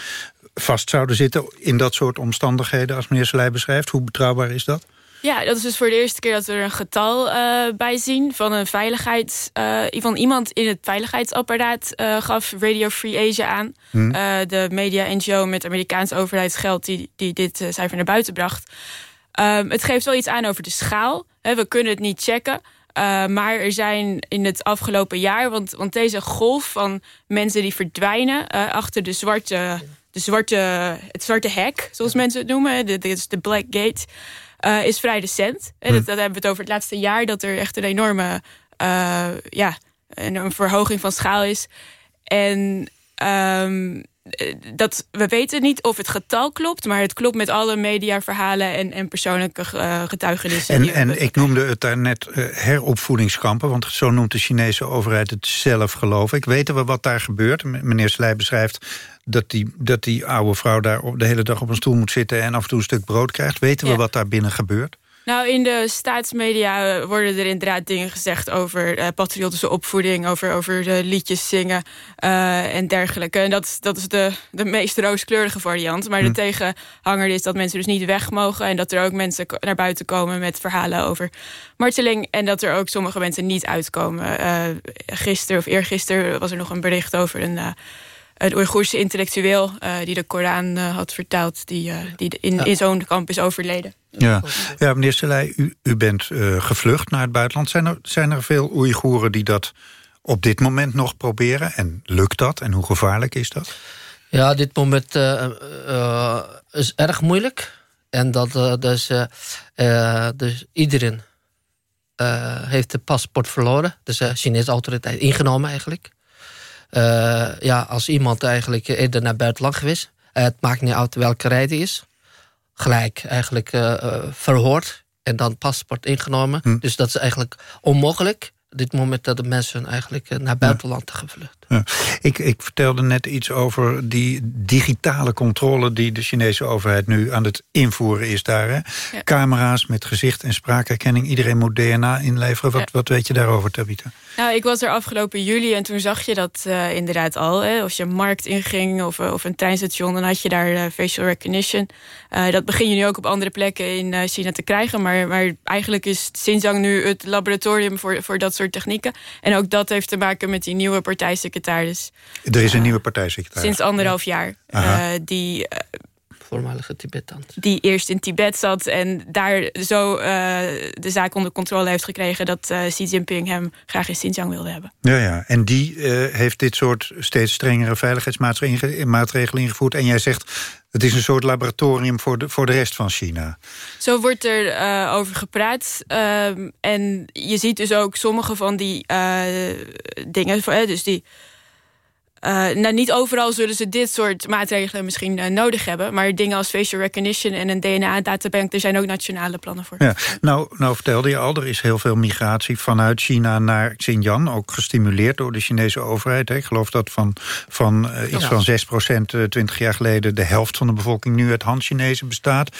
vast zouden zitten... in dat soort omstandigheden als meneer Selij beschrijft. Hoe betrouwbaar is dat? Ja, dat is dus voor de eerste keer dat we er een getal uh, bij zien... van een veiligheids, uh, van iemand in het veiligheidsapparaat uh, gaf Radio Free Asia aan. Hmm. de media-NGO met Amerikaans overheidsgeld die, die dit cijfer naar buiten bracht. Um, het geeft wel iets aan over de schaal. We kunnen het niet checken. Uh, maar er zijn in het afgelopen jaar... want, want deze golf van mensen die verdwijnen... Uh, achter de zwarte, de zwarte, het zwarte hek, zoals mensen het noemen... dit is de Black Gate, uh, is vrij recent. Hm. Dat, dat, hebben we het over het laatste jaar... dat er echt een enorme ja, een, een, verhoging van schaal is. En... Um, dat, we weten niet of het getal klopt... maar het klopt met alle mediaverhalen en, en persoonlijke uh, getuigenissen. En, en ik noemde het daarnet uh, heropvoedingskampen... want zo noemt de Chinese overheid het zelf, geloof ik. Weten we wat daar gebeurt? Meneer Slij beschrijft dat die, dat die oude vrouw daar de hele dag op een stoel moet zitten... en af en toe een stuk brood krijgt. Weten we ja. wat daar binnen gebeurt? Nou, in de staatsmedia eh, worden er inderdaad dingen gezegd over uh, patriotische opvoeding, over, over de liedjes zingen uh, en dergelijke. En dat, dat is de, de meest rooskleurige variant. Maar de hm. tegenhanger is dat mensen dus niet weg mogen en dat er ook mensen naar buiten komen met verhalen over marteling. En dat er ook sommige mensen niet uitkomen. Uh, gisteren of eergisteren was er nog een bericht over een een Oeigoerse intellectueel uh, die de Koran uh, had vertaald... die, uh, die in, in zo'n kamp is overleden. Ja, ja meneer Selei, u, u bent gevlucht naar het buitenland. Zijn er, zijn er veel Oeigoeren die dat op dit moment nog proberen? En lukt dat? En hoe gevaarlijk is dat? Ja, dit moment is erg moeilijk. En dat dus, dus iedereen heeft het paspoort verloren. Dus de Chinese autoriteit ingenomen eigenlijk. Uh, ja, als iemand eigenlijk eerder naar buitenland geweest... Uh, het maakt niet uit welke rijden is... gelijk eigenlijk verhoord en dan paspoort ingenomen. Hm. Dus dat is eigenlijk onmogelijk dit moment dat de mensen eigenlijk naar buitenland buitenland gevlucht. Ja. Ik, ik vertelde net iets over die digitale controle... die de Chinese overheid nu aan het invoeren is daar. Hè? Camera's met gezicht- en spraakherkenning. Iedereen moet DNA inleveren. Wat, wat weet je daarover, Tabita? Nou, ik was er afgelopen juli en toen zag je dat uh, inderdaad al. Hè? Als je een markt inging of, of een treinstation... dan had je daar uh, facial recognition. Uh, dat begin je nu ook op andere plekken in China te krijgen. Maar, maar eigenlijk is Xinjiang nu het laboratorium voor, voor dat soort technieken. En ook dat heeft te maken met die nieuwe partijsecretaris. Er is een nieuwe partijsecretaris. Sinds anderhalf jaar. die voormalige Tibetan. Die eerst in Tibet zat en daar zo uh, de zaak onder controle heeft gekregen... dat uh, Xi Jinping hem graag in Xinjiang wilde hebben. Ja, ja. en die uh, heeft dit soort steeds strengere veiligheidsmaatregelen ingevoerd. En jij zegt, het is een soort laboratorium voor de, voor de rest van China. Zo wordt er uh, over gepraat. Uh, en je ziet dus ook sommige van die uh, dingen... dus die uh, nou, niet overal zullen ze dit soort maatregelen misschien uh, nodig hebben. Maar dingen als facial recognition en een DNA-databank... er zijn ook nationale plannen voor. Ja, nou, nou vertelde je al, er is heel veel migratie vanuit China naar Xinjiang. Ook gestimuleerd door de Chinese overheid. Hè. Ik geloof dat van, van uh, iets ja. van 6 procent 20 jaar geleden... de helft van de bevolking nu uit Han-Chinezen bestaat.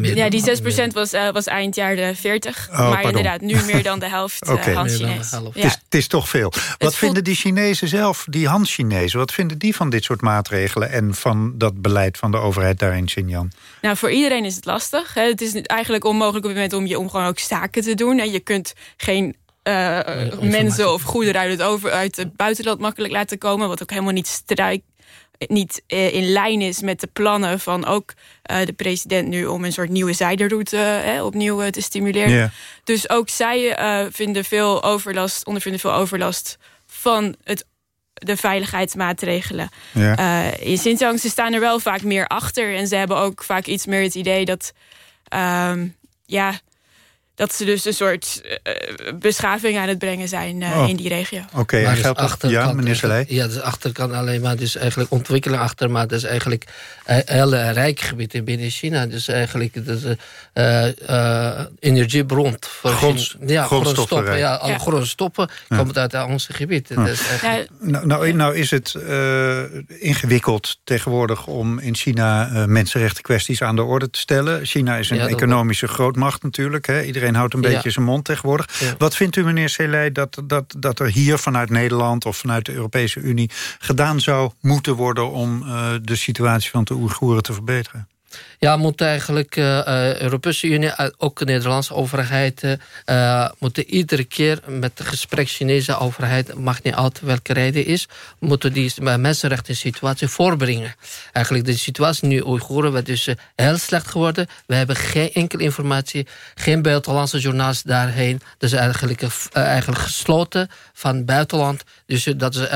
Ja, die 6 procent was, was eind jaar 40. Oh, maar pardon. inderdaad, nu meer dan de helft okay. Han-Chinezen. Ja. Het, het, is toch veel. Wat vinden die Chinezen zelf, die Han-Chinezen... Wat vinden die van dit soort maatregelen... en van dat beleid van de overheid daar in Xinjiang? Nou, voor iedereen is het lastig. Het is eigenlijk onmogelijk op het moment om je om gewoon ook zaken te doen. Je kunt geen uh, mensen of goederen uit het, over, uit het buitenland makkelijk laten komen. Wat ook helemaal niet strijk, niet uh, in lijn is met de plannen van ook uh, de president nu... om een soort nieuwe zijderoute opnieuw te stimuleren. Yeah. Dus ook zij vinden veel overlast, ondervinden veel overlast van het de veiligheidsmaatregelen. Ja. Uh, in Xinjiang, ze staan er wel vaak meer achter. En ze hebben ook vaak iets meer het idee dat... Um, ja, dat ze dus een soort uh, beschaving aan het brengen zijn uh, oh. in die regio. Oké, okay, en geldt dat, ja, meneer Salei? Ja, dus achter kan alleen maar dus eigenlijk ontwikkeling achter... maar dat is eigenlijk een heel rijk gebied binnen China. Dus eigenlijk dus, uh, energiebron. Voor Gronds, ja, grondstoffen. Ja, alle ja. grondstoffen ja. komen uit ons gebied. Ja. Dus nou, nou, nou, is het ingewikkeld tegenwoordig om in China mensenrechten kwesties aan de orde te stellen. China is een economische grootmacht natuurlijk. Hè. Iedereen houdt een beetje zijn mond tegenwoordig. Ja. Wat vindt u, meneer Selei, dat, dat, dat er hier vanuit Nederland... of vanuit de Europese Unie gedaan zou moeten worden... om uh, de situatie van de Oeigoeren te verbeteren? Ja, moet eigenlijk uh, uh, Europese Unie, ook de Nederlandse overheid... Moeten iedere keer met de gesprek Chinese overheid... mag niet altijd welke reden is... moeten die mensenrechten situatie voorbrengen. Eigenlijk de situatie nu Oeigoeren is dus heel slecht geworden. We hebben geen enkele informatie, geen buitenlandse journalisten daarheen. Dus eigenlijk, eigenlijk gesloten van buitenland. Dus, dat is,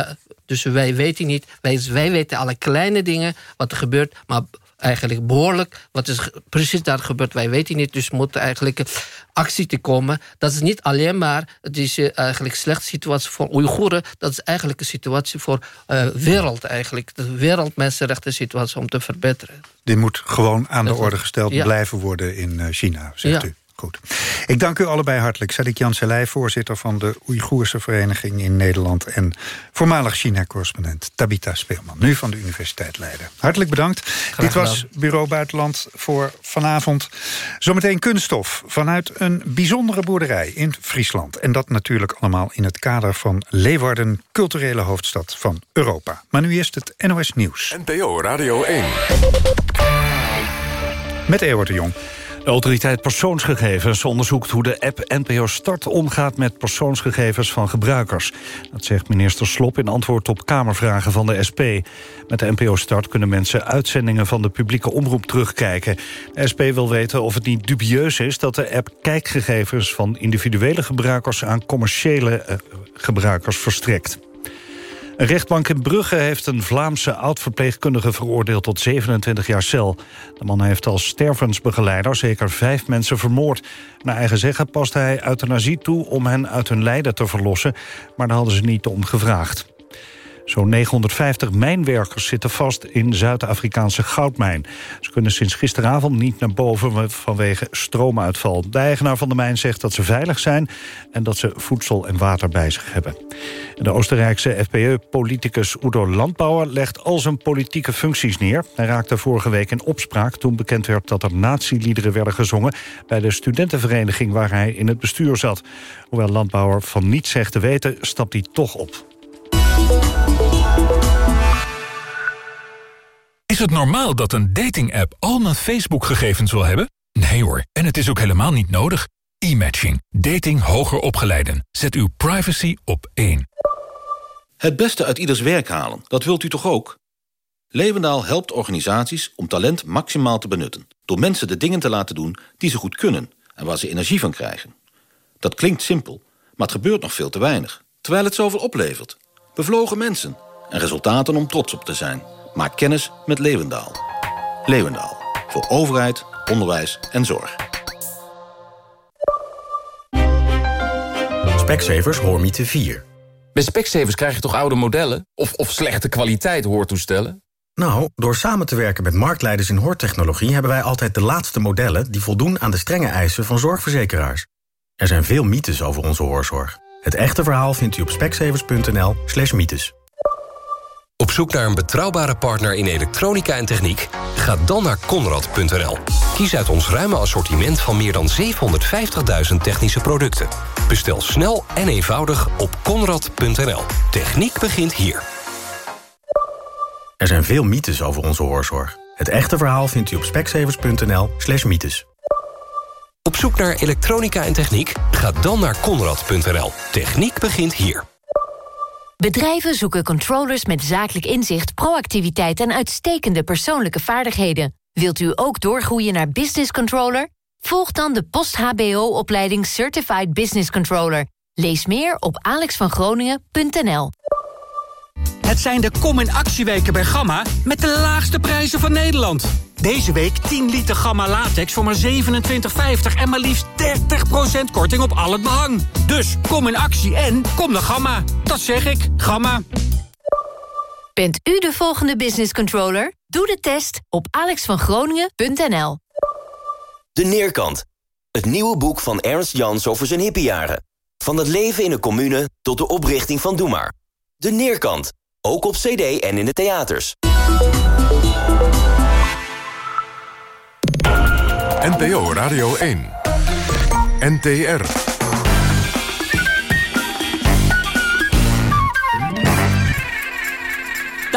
dus wij weten niet, wij, wij weten alle kleine dingen wat er gebeurt... maar eigenlijk behoorlijk. Wat is precies daar gebeurd, wij weten niet. Dus moet eigenlijk actie te komen. Dat is niet alleen maar, het is uh, eigenlijk een slechte situatie voor Oeigoeren. Dat is eigenlijk een situatie voor uh, wereld eigenlijk. De wereldmensenrechten situatie om te verbeteren. Dit moet gewoon aan de orde gesteld ja. blijven worden in uh, China, zegt ja. u. Goed. Ik dank u allebei hartelijk. Sadik Jan Selei, voorzitter van de Oeigoerse Vereniging in Nederland... en voormalig China-correspondent Tabita Speelman, nu van de Universiteit Leiden. Hartelijk bedankt. Dit was Bureau Buitenland voor vanavond. Zometeen kunststof vanuit een bijzondere boerderij in Friesland. En dat natuurlijk allemaal in het kader van Leeuwarden... culturele hoofdstad van Europa. Maar nu eerst het NOS Nieuws. NPO Radio 1. Met Ewart de Jong. Autoriteit persoonsgegevens onderzoekt hoe de app NPO Start omgaat met persoonsgegevens van gebruikers. Dat zegt minister Slop in antwoord op Kamervragen van de SP. Met de NPO Start kunnen mensen uitzendingen van de publieke omroep terugkijken. De SP wil weten of het niet dubieus is dat de app kijkgegevens van individuele gebruikers aan commerciële eh, gebruikers verstrekt. Een rechtbank in Brugge heeft een Vlaamse oud-verpleegkundige veroordeeld tot 27 jaar cel. De man heeft als stervensbegeleider zeker vijf mensen vermoord. Naar eigen zeggen paste hij euthanasie toe om hen uit hun lijden te verlossen, maar daar hadden ze niet om gevraagd. Zo'n 950 mijnwerkers zitten vast in Zuid-Afrikaanse goudmijn. Ze kunnen sinds gisteravond niet naar boven vanwege stroomuitval. De eigenaar van de mijn zegt dat ze veilig zijn... en dat ze voedsel en water bij zich hebben. De Oostenrijkse FPE-politicus Udo Landbauer legt al zijn politieke functies neer. Hij raakte vorige week in opspraak toen bekend werd dat er nazi-liederen werden gezongen... bij de studentenvereniging waar hij in het bestuur zat. Hoewel Landbauer van niets zegt te weten, stapt hij toch op. Is het normaal dat een dating-app al mijn Facebook-gegevens wil hebben? Nee hoor, en het is ook helemaal niet nodig. E-matching. Dating hoger opgeleiden. Zet uw privacy op één. Het beste uit ieders werk halen, dat wilt u toch ook? Levendaal helpt organisaties om talent maximaal te benutten... door mensen de dingen te laten doen die ze goed kunnen... en waar ze energie van krijgen. Dat klinkt simpel, maar het gebeurt nog veel te weinig. Terwijl het zoveel oplevert. Bevlogen mensen en resultaten om trots op te zijn... Maak kennis met Leeuwendaal. Leeuwendaal. Voor overheid, onderwijs en zorg. Specsavers Hoormiete 4. Bij Specsavers krijg je toch oude modellen? Of, of slechte kwaliteit hoortoestellen? Nou, door samen te werken met marktleiders in hoortechnologie... hebben wij altijd de laatste modellen die voldoen aan de strenge eisen van zorgverzekeraars. Er zijn veel mythes over onze hoorzorg. Het echte verhaal vindt u op specsavers.nl slash mythes. Op zoek naar een betrouwbare partner in elektronica en techniek? Ga dan naar Conrad.nl. Kies uit ons ruime assortiment van meer dan 750.000 technische producten. Bestel snel en eenvoudig op Conrad.nl. Techniek begint hier. Er zijn veel mythes over onze hoorzorg. Het echte verhaal vindt u op specsavers.nl slash mythes. Op zoek naar elektronica en techniek? Ga dan naar Conrad.nl. Techniek begint hier. Bedrijven zoeken controllers met zakelijk inzicht, proactiviteit en uitstekende persoonlijke vaardigheden. Wilt u ook doorgroeien naar business controller? Volg dan de post-HBO-opleiding Certified Business Controller. Lees meer op alexvangroningen.nl. Het zijn de Kom in Actieweken bij Gamma met de laagste prijzen van Nederland. Deze week 10 liter Gamma latex voor maar 27,50 en maar liefst 30% korting op al het behang. Dus kom in actie en kom naar Gamma. Dat zeg ik, Gamma. Bent u de volgende business controller? Doe de test op alexvangroningen.nl. De Neerkant. Het nieuwe boek van Ernst Jans over zijn hippiejaren. Van het leven in een commune tot de oprichting van Doe Maar. De Neerkant. Ook op cd en in de theaters. NPO Radio 1. NTR.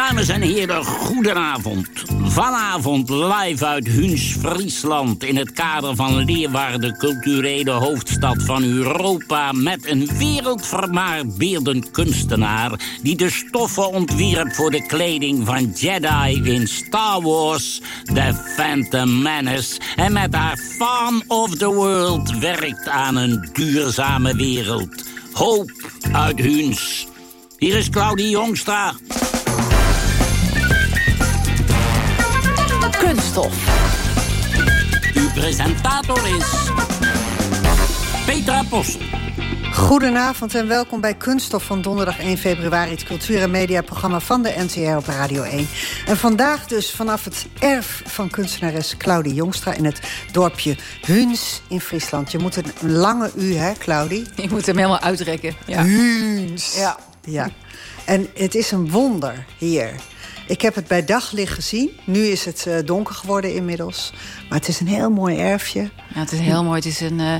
Dames en heren, goedenavond. Vanavond live uit Huns, Friesland... in het kader van Leeuwarden, culturele hoofdstad van Europa... met een wereldvermaard kunstenaar... die de stoffen ontwierp voor de kleding van Jedi in Star Wars... The Phantom Menace. En met haar Fan of the World werkt aan een duurzame wereld. Hoop uit Huns. Hier is Claudie Jongstra. Kunststof. Uw presentator is Petra Possel. Goedenavond en welkom bij Kunststof van donderdag 1 februari... het cultuur- en mediaprogramma van de NTR op Radio 1. En vandaag dus vanaf het erf van kunstenares Claudie Jongstra... in het dorpje Huns in Friesland. Je moet een lange U, hè, Claudie? Je moet hem helemaal uitrekken. Ja. Huns. Ja. ja. En het is een wonder hier. Ik heb het bij daglicht gezien. Nu is het uh, donker geworden inmiddels. Maar het is een heel mooi erfje. Ja, het is heel mooi. Het is een, uh,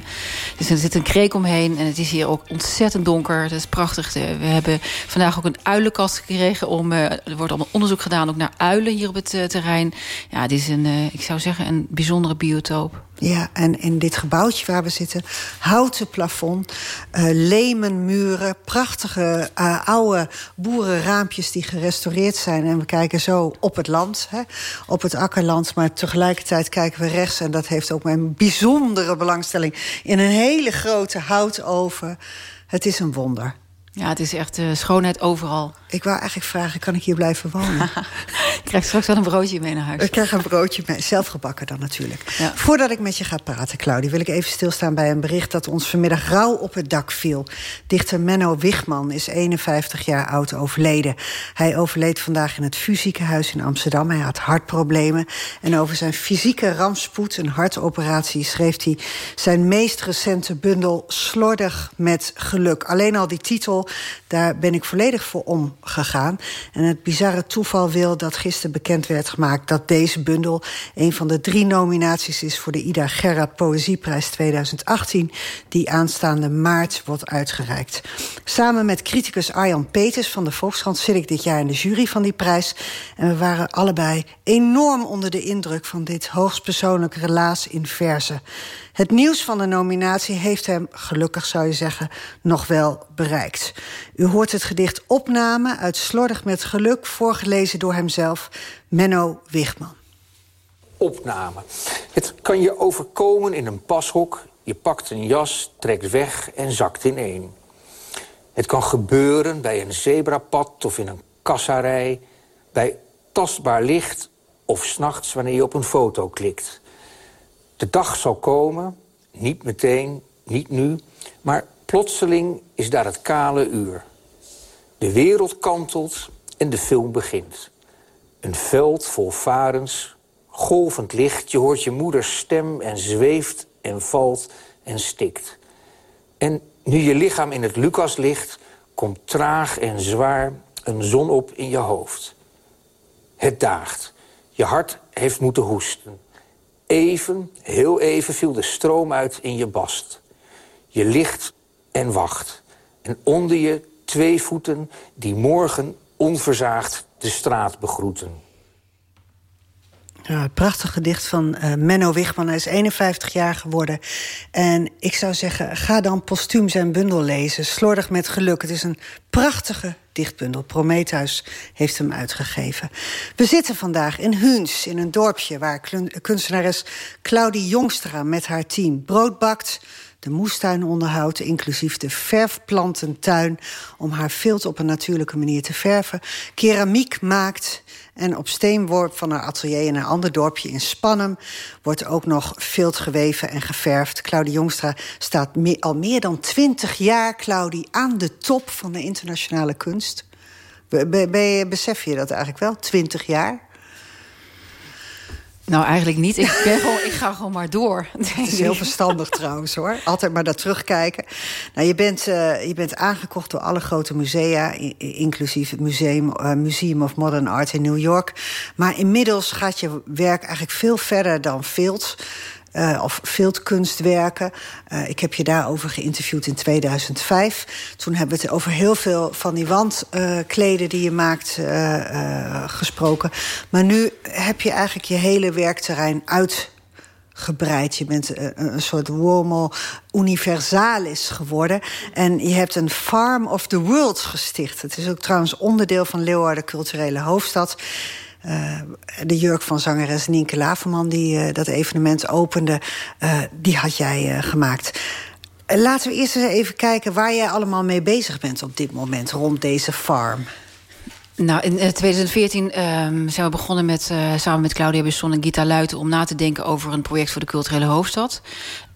er zit een kreek omheen. En het is hier ook ontzettend donker. Dat is prachtig. We hebben vandaag ook een uilenkast gekregen. Om, uh, er wordt allemaal onderzoek gedaan ook naar uilen hier op het terrein. Ja, het is een, ik zou zeggen, een bijzondere biotoop. Ja, en in dit gebouwtje waar we zitten... houten plafond, uh, lemenmuren... prachtige uh, oude boerenraampjes die gerestaureerd zijn. En we kijken zo op het land, hè, op het akkerland... maar tegelijkertijd kijken we rechts... en dat heeft ook mijn bijzondere belangstelling... in een hele grote houtoven. Het is een wonder. Ja, het is echt uh, schoonheid overal. Ik wou eigenlijk vragen, kan ik hier blijven wonen? ik krijg straks wel een broodje mee naar huis. Ik krijg een broodje mee, zelf gebakken dan natuurlijk. Ja. Voordat ik met je ga praten, Claudie... wil ik even stilstaan bij een bericht dat ons vanmiddag rauw op het dak viel. Dichter Menno Wigman is 51 jaar oud overleden. Hij overleed vandaag in het Fusiekenhuis in Amsterdam. Hij had hartproblemen. En over zijn fysieke rampspoed, een hartoperatie... schreef hij zijn meest recente bundel Slordig met geluk. Alleen al die titel, daar ben ik volledig voor om gegaan. En het bizarre toeval wil dat gisteren bekend werd gemaakt... dat deze bundel een van de drie nominaties is... voor de Ida Gerard Poëzieprijs 2018... die aanstaande maart wordt uitgereikt. Samen met criticus Arjan Peters van de Volkskrant... zit ik dit jaar in de jury van die prijs. En we waren allebei enorm onder de indruk... van dit hoogstpersoonlijke relaas in verzen. Het nieuws van de nominatie heeft hem, gelukkig zou je zeggen, nog wel bereikt. U hoort het gedicht Opname uit Slordig met Geluk, voorgelezen door hemzelf, Menno Wigman. Opname. Het kan je overkomen in een pashok. Je pakt een jas, trekt weg en zakt ineen. Het kan gebeuren bij een zebrapad of in een kassarij... bij tastbaar licht of s'nachts wanneer je op een foto klikt... De dag zal komen, niet meteen, niet nu... maar plotseling is daar het kale uur. De wereld kantelt en de film begint. Een veld vol varens, golvend licht... je hoort je moeders stem en zweeft en valt en stikt. En nu je lichaam in het Lucas ligt... komt traag en zwaar een zon op in je hoofd. Het daagt. Je hart heeft moeten hoesten. Even, heel even, viel de stroom uit in je bast. Je ligt en wacht. En onder je twee voeten die morgen onverzaagd de straat begroeten. Ja, prachtig gedicht van uh, Menno Wigman. Hij is 51 jaar geworden. En ik zou zeggen, ga dan postuum zijn bundel lezen. Slordig met geluk. Het is een prachtige dichtbundel. Prometheus heeft hem uitgegeven. We zitten vandaag in Huns, in een dorpje... waar kunstenares Claudie Jongstra met haar team brood bakt de moestuin onderhoudt, inclusief de verfplantentuin... om haar vilt op een natuurlijke manier te verven. Keramiek maakt en op steenworp van haar atelier in een ander dorpje in Spannem... wordt ook nog vilt geweven en geverfd. Claudie Jongstra staat al meer dan twintig jaar, Claudie... aan de top van de internationale kunst. Be besef je dat eigenlijk wel, twintig jaar? Nou, eigenlijk niet. Ik, ben gewoon, ik ga gewoon maar door. Het is heel verstandig trouwens, hoor. Altijd maar naar terugkijken. Nou, je, bent, uh, je bent aangekocht door alle grote musea... inclusief het Museum, uh, Museum of Modern Art in New York. Maar inmiddels gaat je werk eigenlijk veel verder dan Fields... Uh, of veldkunstwerken. Uh, ik heb je daarover geïnterviewd in 2005. Toen hebben we het over heel veel van die wandkleden die je maakt gesproken. Maar nu heb je eigenlijk je hele werkterrein uitgebreid. Je bent een, soort womo universalis geworden. En je hebt een Farm of the World gesticht. Het is ook trouwens onderdeel van Leeuwarden Culturele Hoofdstad. Uh, de jurk van zangeres Nienke Laverman... die uh, dat evenement opende, uh, die had jij gemaakt. laten we eerst eens even kijken waar jij allemaal mee bezig bent... op dit moment rond deze farm. Nou, in 2014 uh, zijn we begonnen met, samen met Claudia Besson en Gita Luiten... om na te denken over een project voor de culturele hoofdstad.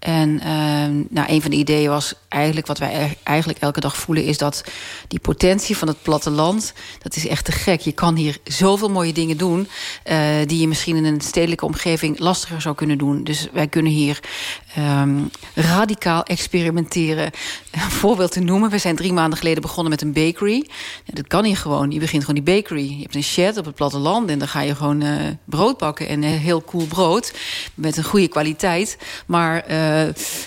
En ehm, nou, een van de ideeën was eigenlijk wat wij eigenlijk elke dag voelen... is dat die potentie van het platteland, dat is echt te gek. Je kan hier zoveel mooie dingen doen... Uh, die je misschien in een stedelijke omgeving lastiger zou kunnen doen. Dus wij kunnen hier um, radicaal experimenteren. Een voorbeeld te noemen. We zijn drie maanden geleden begonnen met een bakery. Dat kan hier gewoon. Je begint gewoon die bakery. Je hebt een shed op het platteland... en dan ga je gewoon uh, brood bakken. En heel cool brood. Met een goede kwaliteit. Maar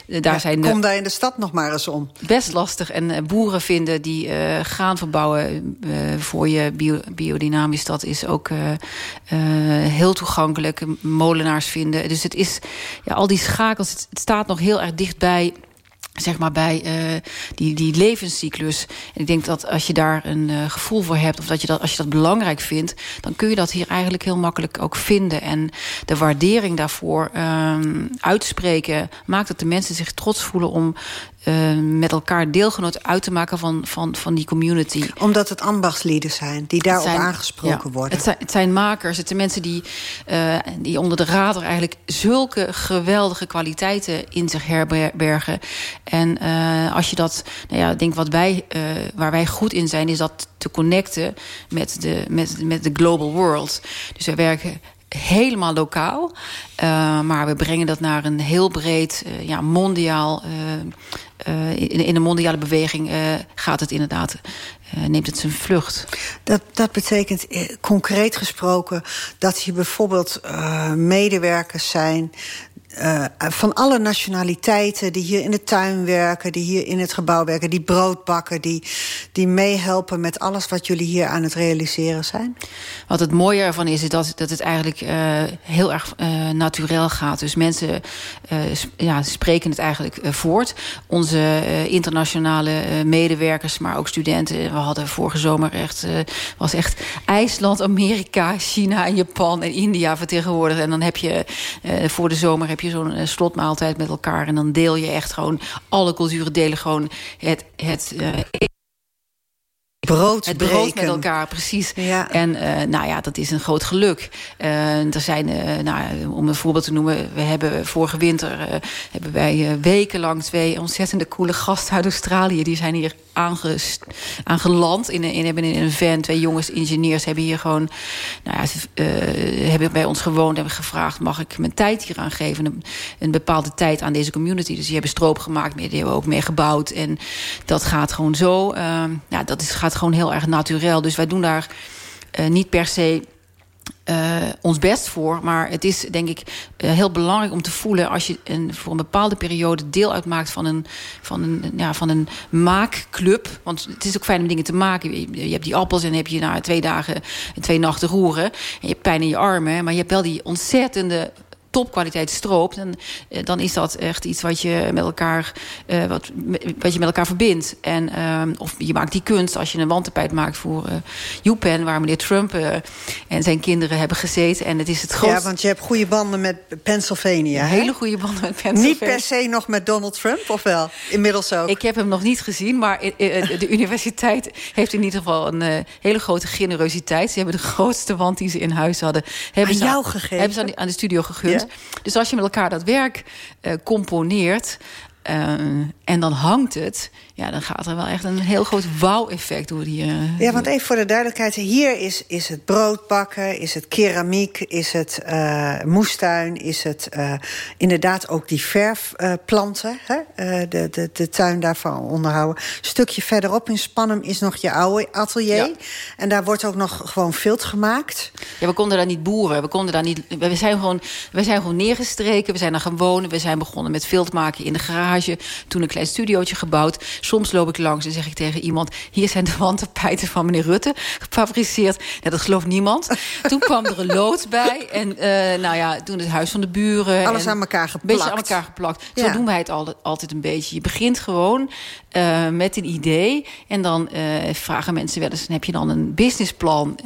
daar ja, zijn... Kom daar in de stad nog maar eens om. Best lastig. En boeren vinden die uh, gaan verbouwen voor je bio, biodynamisch... dat is ook heel toegankelijk. Molenaars vinden. Dus het is ja, al die schakels... Het staat nog heel erg dichtbij zeg maar bij uh, die, die levenscyclus. En ik denk dat als je daar een uh, gevoel voor hebt... of dat je dat, als je dat belangrijk vindt... dan kun je dat hier eigenlijk heel makkelijk ook vinden. En de waardering daarvoor um, uitspreken... maakt dat de mensen zich trots voelen om uh, met elkaar deelgenoot uit te maken van, van, van die community. Omdat het ambachtslieden zijn die daarop zijn, aangesproken ja, worden. Het zijn, het zijn makers, het zijn mensen die, uh, die onder de radar eigenlijk zulke geweldige kwaliteiten in zich herbergen. En uh, als je dat, nou ja, denk wat wij, waar wij goed in zijn, is dat te connecten met de, met, met de global world. Dus wij werken helemaal lokaal. Uh, maar we brengen dat naar een heel breed, uh, ja, mondiaal... Uh, in, in de mondiale beweging gaat het inderdaad... neemt het zijn vlucht. Dat, dat betekent concreet gesproken... dat je bijvoorbeeld medewerkers zijn... Uh, van alle nationaliteiten die hier in de tuin werken... die hier in het gebouw werken, die brood bakken... die, die meehelpen met alles wat jullie hier aan het realiseren zijn? Wat het mooie ervan is, is dat, dat het eigenlijk uh, heel erg uh, naturel gaat. Dus mensen ja, spreken het eigenlijk voort. Onze internationale medewerkers, maar ook studenten... we hadden vorige zomer echt... was echt IJsland, Amerika, China en Japan en India vertegenwoordigd. En dan heb je voor de zomer... heb je zo'n uh, slotmaaltijd met elkaar. En dan deel je echt gewoon alle culturen delen gewoon het, het uh, brood, het brood met elkaar, precies. Ja. En uh, nou ja, dat is een groot geluk. Uh, er zijn, uh, nou, om een voorbeeld te noemen... we hebben vorige winter hebben wij wekenlang twee ontzettende coole gasten uit Australië. Die zijn hier aangeland. In, in, hebben in een van, twee jongens, ingenieurs, hebben hier gewoon... Nou ja, ze hebben bij ons gewoond, hebben gevraagd... mag ik mijn tijd hier aan geven? Een, bepaalde tijd aan deze community. Dus die hebben stroop gemaakt, die hebben ook mee gebouwd. En dat gaat gewoon zo. ja, dat is, gaat gewoon heel erg natuurlijk. Dus wij doen daar uh, niet per se uh, ons best voor. Maar het is denk ik uh, heel belangrijk om te voelen... als je een, voor een bepaalde periode deel uitmaakt van een, van een, ja, van een maakclub. Want het is ook fijn om dingen te maken. Je, hebt die appels en heb je na twee dagen en twee nachten roeren. En je hebt pijn in je armen. Maar je hebt wel die ontzettende topkwaliteit stroop... Dan, dan is dat echt iets wat je met elkaar, uh, wat, wat je met elkaar verbindt. En, uh, of je maakt die kunst als je een wandtapijt maakt voor uh, UPenn... waar meneer Trump uh, en zijn kinderen hebben gezeten. En het is het grootste... Ja, want je hebt goede banden met Pennsylvania. Hele goede banden met Pennsylvania. Niet per se nog met Donald Trump, of wel? Inmiddels ook. Ik heb hem nog niet gezien, maar de universiteit heeft in ieder geval... een hele grote generositeit. Ze hebben de grootste wand die ze in huis hadden... Hebben aan ze jou gegeven? Hebben ze aan, de studio gegund. Ja. Dus als je met elkaar dat werk uh, componeert... Uh, en dan hangt het, ja, dan gaat er wel echt een heel groot wauw-effect door die... Uh, ja, want even voor de duidelijkheid. Hier is, is het broodbakken, is het keramiek, is het uh, moestuin... is het inderdaad ook die verfplanten, de, de, de tuin daarvan onderhouden. Een stukje verderop in Spannum is nog je oude atelier. Ja. En daar wordt ook nog gewoon vilt gemaakt. Ja, we konden daar niet boeren. We, konden daar niet, we, zijn gewoon, we zijn gewoon neergestreken, we zijn daar gaan wonen. We zijn begonnen met vilt maken in de garage. Toen een klein studiootje gebouwd. Soms loop ik langs en zeg ik tegen iemand... hier zijn de wandtapijten van meneer Rutte gefabriceerd. Dat gelooft niemand. toen kwam er een loods bij. En uh, nou ja, toen het huis van de buren. Alles en aan elkaar geplakt. Een beetje aan elkaar geplakt. Ja. Zo doen wij het altijd een beetje. Je begint gewoon... uh, met een idee. En dan uh, vragen mensen wel eens: heb je dan een businessplan?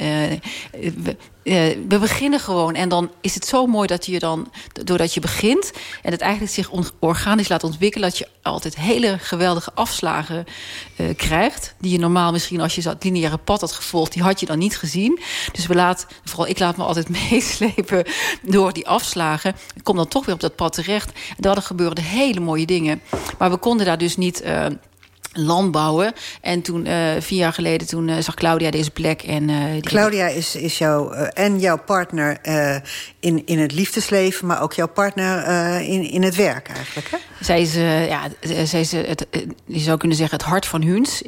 We, uh, we beginnen gewoon. En dan is het zo mooi dat je dan, doordat je begint... en het eigenlijk zich organisch laat ontwikkelen... dat je altijd hele geweldige afslagen krijgt. Die je normaal misschien als je dat lineaire pad had gevolgd... die had je dan niet gezien. Dus we laten, vooral ik laat me altijd meeslepen door die afslagen. Ik kom dan toch weer op dat pad terecht. En daar gebeuren hele mooie dingen. Maar we konden daar dus niet... landbouwen. En toen, uh, vier jaar geleden, toen uh, zag Claudia deze plek. En, uh, die... Claudia is, is jou, en jouw partner in, in het liefdesleven... maar ook jouw partner in, in het werk eigenlijk, hè? Zij is, ja, zij is het, je zou kunnen zeggen, het hart van Huns.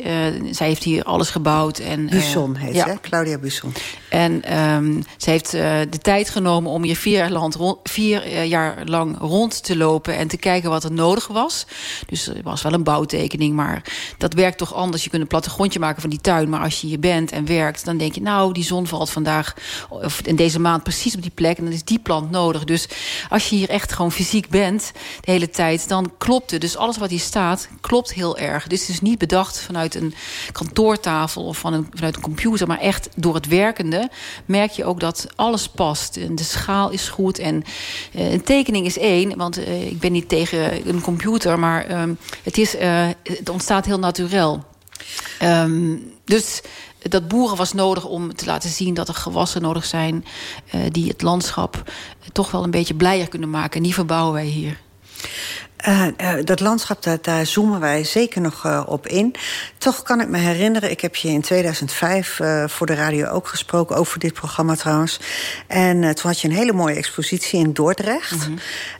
zij heeft hier alles gebouwd. En, Busson heet ja. ze, Claudia Busson. En um, zij heeft de tijd genomen om hier vier land, rond, vier jaar lang rond te lopen... en te kijken wat er nodig was. Dus er was wel een bouwtekening, maar dat werkt toch anders. Je kunt een plattegrondje maken van die tuin. Maar als je hier bent en werkt, dan denk je... nou, die zon valt vandaag of in deze maand precies op die plek... en dan is die plant nodig. Dus als je hier echt gewoon fysiek bent de hele tijd... dan klopt het. Dus alles wat hier staat, klopt heel erg. Dus het is niet bedacht vanuit een kantoortafel... of van vanuit een computer, maar echt door het werkende... merk je ook dat alles past. En de schaal is goed en uh, een tekening is één... want uh, ik ben niet tegen een computer, maar uh, het, is, uh, het ontstaat heel natuurlijk. Um, dus dat boeren was nodig om te laten zien dat er gewassen nodig zijn... Uh, die het landschap toch wel een beetje blijer kunnen maken. En die verbouwen wij hier. Uh, uh, dat landschap, daar, daar, zoomen wij zeker nog uh, op in. Toch kan ik me herinneren, ik heb je in 2005 voor de radio ook gesproken... over dit programma trouwens. En toen had je een hele mooie expositie in Dordrecht. Mm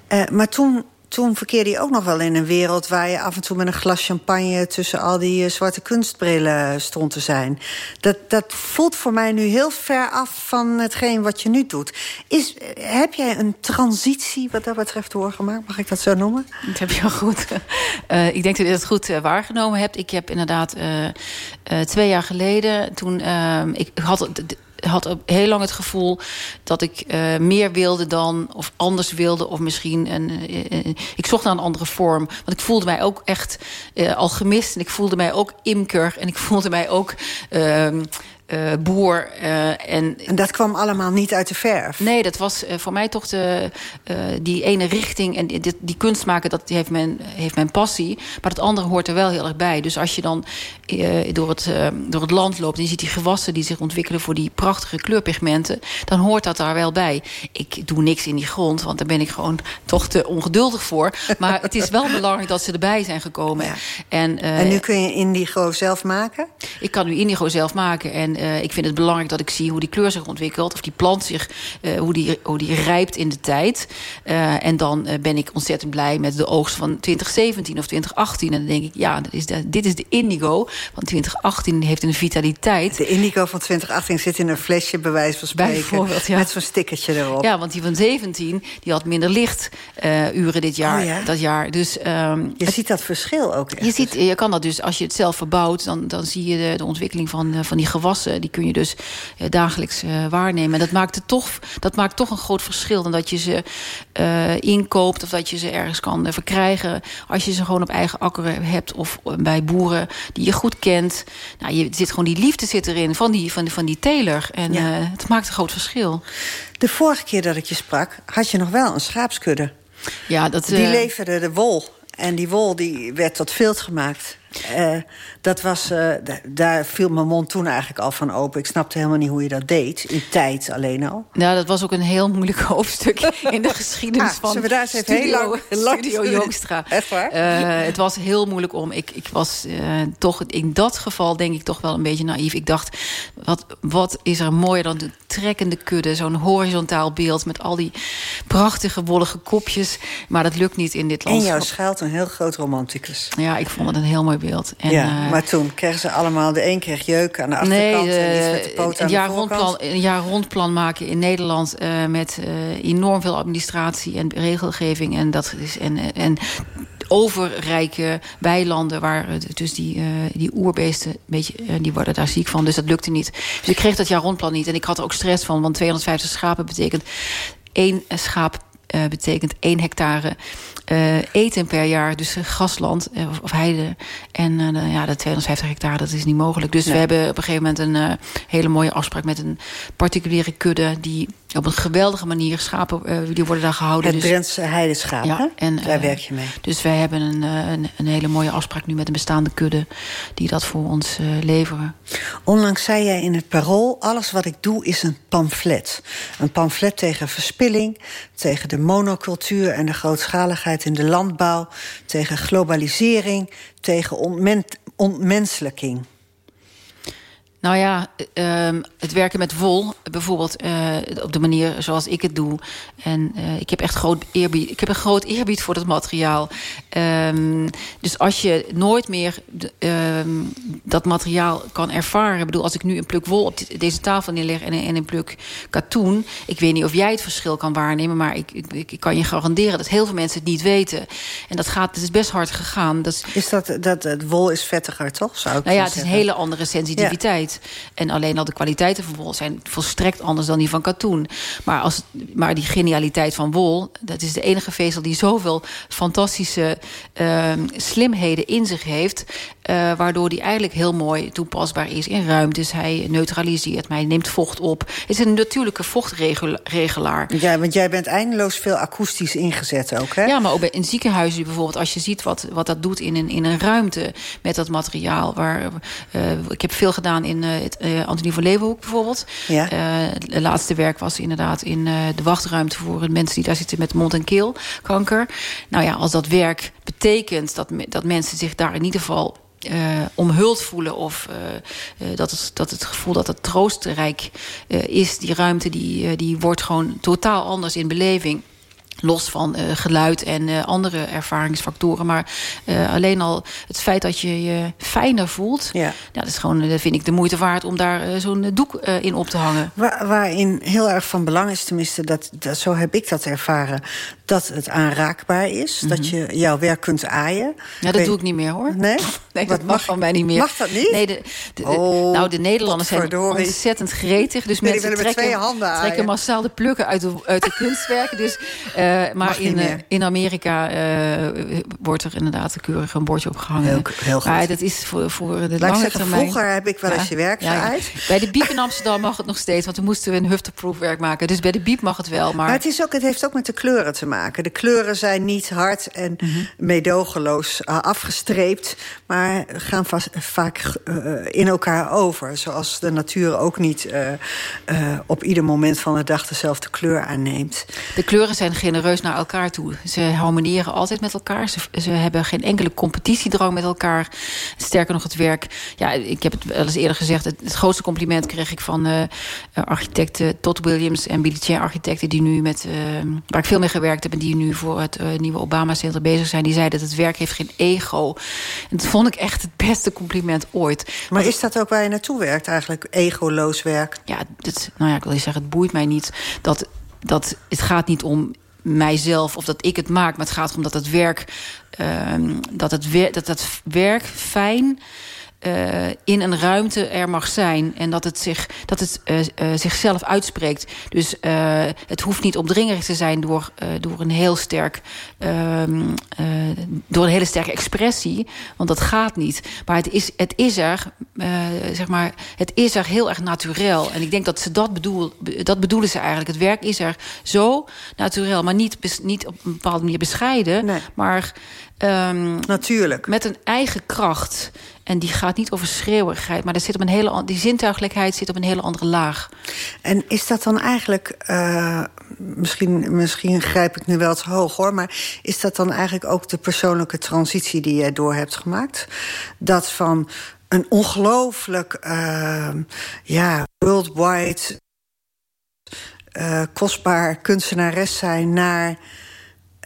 -hmm. maar toen toen verkeerde je ook nog wel in een wereld... waar je af en toe met een glas champagne... tussen al die uh, zwarte kunstbrillen stond te zijn. Dat, dat voelt voor mij nu heel ver af van hetgeen wat je nu doet. Is, heb jij een transitie wat dat betreft doorgemaakt? Mag ik dat zo noemen? Dat heb je wel goed. Uh, ik denk dat je het goed waargenomen hebt. Ik heb inderdaad twee jaar geleden... toen ik had had heel lang het gevoel dat ik uh, meer wilde dan... of anders wilde of misschien... Een, uh, ik zocht naar een andere vorm. Want ik voelde mij ook echt al gemist. En ik voelde mij ook imker. En ik voelde mij ook... Ehm, uh, boer. Uh, en, en dat kwam allemaal niet uit de verf? Nee, dat was uh, voor mij toch de, die ene richting. En die, die kunst maken, dat heeft mijn, heeft mijn passie. Maar dat andere hoort er wel heel erg bij. Dus als je dan door, het, door het land loopt... en je ziet die gewassen die zich ontwikkelen voor die prachtige kleurpigmenten... dan hoort dat daar wel bij. Ik doe niks in die grond, want daar ben ik gewoon toch te ongeduldig voor. Maar het is wel belangrijk dat ze erbij zijn gekomen. Ja. En, en nu kun je indigo zelf maken? Ik kan nu indigo zelf maken en uh, ik vind het belangrijk dat ik zie hoe die kleur zich ontwikkelt. Of die plant zich, uh, hoe, die, hoe die rijpt in de tijd. En dan ben ik ontzettend blij met de oogst van 2017 of 2018. En dan denk ik, ja, dat is de, dit is de indigo. Want 2018 heeft een vitaliteit. De indigo van 2018 zit in een flesje, bij wijze van spreken. Ja. Met zo'n stickertje erop. Ja, want die van 17, die had minder lichturen dit jaar. Oh, ja? Dat jaar. Dus, um, je het, ziet dat verschil ook echt. Je, ziet, je kan dat dus, als je het zelf verbouwt... dan, dan zie je de, de ontwikkeling van, van die gewassen die kun je dus uh, dagelijks waarnemen. En dat maakt, het toch, dat maakt toch een groot verschil... dan dat je ze inkoopt of dat je ze ergens kan verkrijgen... als je ze gewoon op eigen akker hebt of bij boeren die je goed kent. Nou, je zit gewoon die liefde zit erin van die, van, van die teler. En ja. het maakt een groot verschil. De vorige keer dat ik je sprak, had je nog wel een schaapskudde. Ja, dat, die leverde de wol. En die wol die werd tot vilt gemaakt. Uh, dat was, uh, daar viel mijn mond toen eigenlijk al van open. Ik snapte helemaal niet hoe je dat deed. In tijd alleen al. Nou, dat was ook een heel moeilijk hoofdstuk in de geschiedenis ah, van we daar eens studio, heel lang, lang studio. Echt waar? Uh, het was heel moeilijk om... Ik, ik was toch in dat geval denk ik toch wel een beetje naïef. Ik dacht, wat, wat is er mooier dan de trekkende kudde. Zo'n horizontaal beeld met al die prachtige wollige kopjes. Maar dat lukt niet in dit landschap. En jou schuilt een heel groot romanticus. Ja, ik vond het een heel mooi En, ja, uh, maar toen kregen ze allemaal... de een kreeg jeuk aan de achterkant nee, en iets met de poot aan een jaar de rondplan, Een jaar rondplan maken in Nederland... Uh, met uh, enorm veel administratie en regelgeving. En, dat is, en, en overrijke weilanden... waar dus die, die oerbeesten, een beetje, die worden daar ziek van. Dus dat lukte niet. Dus ik kreeg dat jaar rondplan niet. En ik had er ook stress van, want 250 schapen betekent één schaap uh, betekent 1 hectare uh, eten per jaar. Dus grasland uh, of, of, heide. En ja, de 250 hectare, dat is niet mogelijk. Dus nee. we hebben op een gegeven moment een hele mooie afspraak... met een particuliere kudde die op een geweldige manier schapen, uh, die worden daar gehouden. Het dus, Drentse heideschaap, ja, en, daar uh, werk je mee. Dus wij hebben een, een, een, hele mooie afspraak nu met een bestaande kudde... die dat voor ons uh, leveren. Onlangs zei jij in het Parool... alles wat ik doe is een pamflet. Een pamflet tegen verspilling, tegen de monocultuur... en de grootschaligheid in de landbouw... tegen globalisering, tegen ontmen ontmenselijking. Nou ja, um, het werken met wol, bijvoorbeeld uh, op de manier zoals ik het doe. En uh, ik heb echt groot eerbied. Ik heb een groot eerbied voor dat materiaal. Um, dus als je nooit meer um, dat materiaal kan ervaren. Ik bedoel, als ik nu een pluk wol op deze tafel neerleg en, en een pluk katoen. Ik weet niet of jij het verschil kan waarnemen, maar ik, ik, ik, kan je garanderen dat heel veel mensen het niet weten. En dat gaat, het is best hard gegaan. Dat is, is dat, dat het wol is vettiger, toch? Zou ik nou ja, het is een hele andere sensitiviteit. Ja. En alleen al de kwaliteiten van wol zijn volstrekt anders dan die van katoen. Maar, als, maar die genialiteit van wol, dat is de enige vezel die zoveel fantastische uh, slimheden in zich heeft. Uh, waardoor die eigenlijk heel mooi toepasbaar is in ruimtes. Hij neutraliseert, maar hij neemt vocht op. Het is een natuurlijke vochtregelaar. Ja, want jij bent eindeloos veel akoestisch ingezet ook, hè? Ja, maar ook in ziekenhuizen bijvoorbeeld. Als je ziet wat, wat dat doet in een, in een ruimte met dat materiaal. Waar, uh, ik heb veel gedaan in uh, het uh, Antonie van Leeuwenhoek bijvoorbeeld. Ja. het laatste werk was inderdaad in de wachtruimte... voor mensen die daar zitten met mond- en keelkanker. Nou ja, als dat werk betekent dat, dat mensen zich daar in ieder geval uh, omhuld voelen. Of uh, uh, dat, het, dat het gevoel dat het troostrijk is. Die ruimte die, die wordt gewoon totaal anders in beleving. Los van uh, geluid en uh, andere ervaringsfactoren. Maar uh, alleen al het feit dat je je fijner voelt... Ja. dat, is gewoon, dat vind ik de moeite waard om daar zo'n doek in op te hangen. Waar, waarin heel erg van belang is, tenminste, dat, dat, zo heb ik dat ervaren... dat het aanraakbaar is, mm -hmm. dat je jouw werk kunt aaien. Ja, dat doe ik niet meer, hoor. Nee? nee dat mag, van mij niet meer. Mag dat niet? Nee, de, de, de, oh, nou, de Nederlanders zijn ontzettend gretig. Dus nee, mensen trekken, trekken massaal de plukken uit de, uit de kunstwerken. Dus... Uh, maar in, uh, in Amerika uh, wordt er inderdaad keurig een bordje opgehangen. Heel, heel goed. Maar dat is voor, voor de Laat lange zeggen, termijn. Vroeger heb ik wel eens je werk. Ja. Bij de Biep in Amsterdam mag het nog steeds. Want we moesten een hufteproof werk maken. Dus bij de Biep mag het wel. Maar, maar het, is ook, het heeft ook met de kleuren te maken. De kleuren zijn niet hard en mm -hmm. meedogenloos afgestreept. Maar gaan vast, vaak in elkaar over. Zoals de natuur ook niet op ieder moment van de dag dezelfde kleur aanneemt. De kleuren zijn genereus naar elkaar toe. Ze harmonieren altijd met elkaar. Ze, ze, hebben geen enkele competitiedrang met elkaar. Sterker nog, het werk... Ja, ik heb het wel eens eerder gezegd... het, het grootste compliment kreeg ik van uh, architecten Todd Williams... en Billy Chen architecten die nu met... Uh, waar ik veel mee gewerkt heb... en die nu voor het uh, nieuwe Obama-centrum bezig zijn... die zeiden dat het werk heeft geen ego. En dat vond ik echt het beste compliment ooit. Maar Want is dat ook waar je naartoe werkt eigenlijk? Egoloos werk? Ja, dat, nou ja, ik wil je zeggen, het boeit mij niet... dat dat het gaat niet om mijzelf of dat ik het maak. Maar het gaat erom dat het werk, uh, dat, het dat het werk fijn uh, in een ruimte er mag zijn. En dat het, zich, dat het uh, uh, zichzelf uitspreekt. Dus het hoeft niet opdringerig te zijn door, door, een heel sterk, ehm, door een hele sterke expressie. Want dat gaat niet. Maar het is, het is er, zeg maar, het is er heel erg naturel. En ik denk dat ze dat, bedoel, dat bedoelen ze eigenlijk. Het werk is er zo naturel. Maar niet, niet op een bepaalde manier bescheiden. Nee. Maar um, natuurlijk. Met een eigen kracht. En die gaat niet over schreeuwigheid. Maar zit op een hele, die zintuigelijkheid zit op een hele andere laag. En is dat dan eigenlijk... Uh, misschien, misschien grijp ik nu wel te hoog hoor... maar is dat dan eigenlijk ook de persoonlijke transitie... die jij door hebt gemaakt? Dat van een ongelooflijk... Uh, ja, worldwide... Uh, kostbaar kunstenares zijn naar...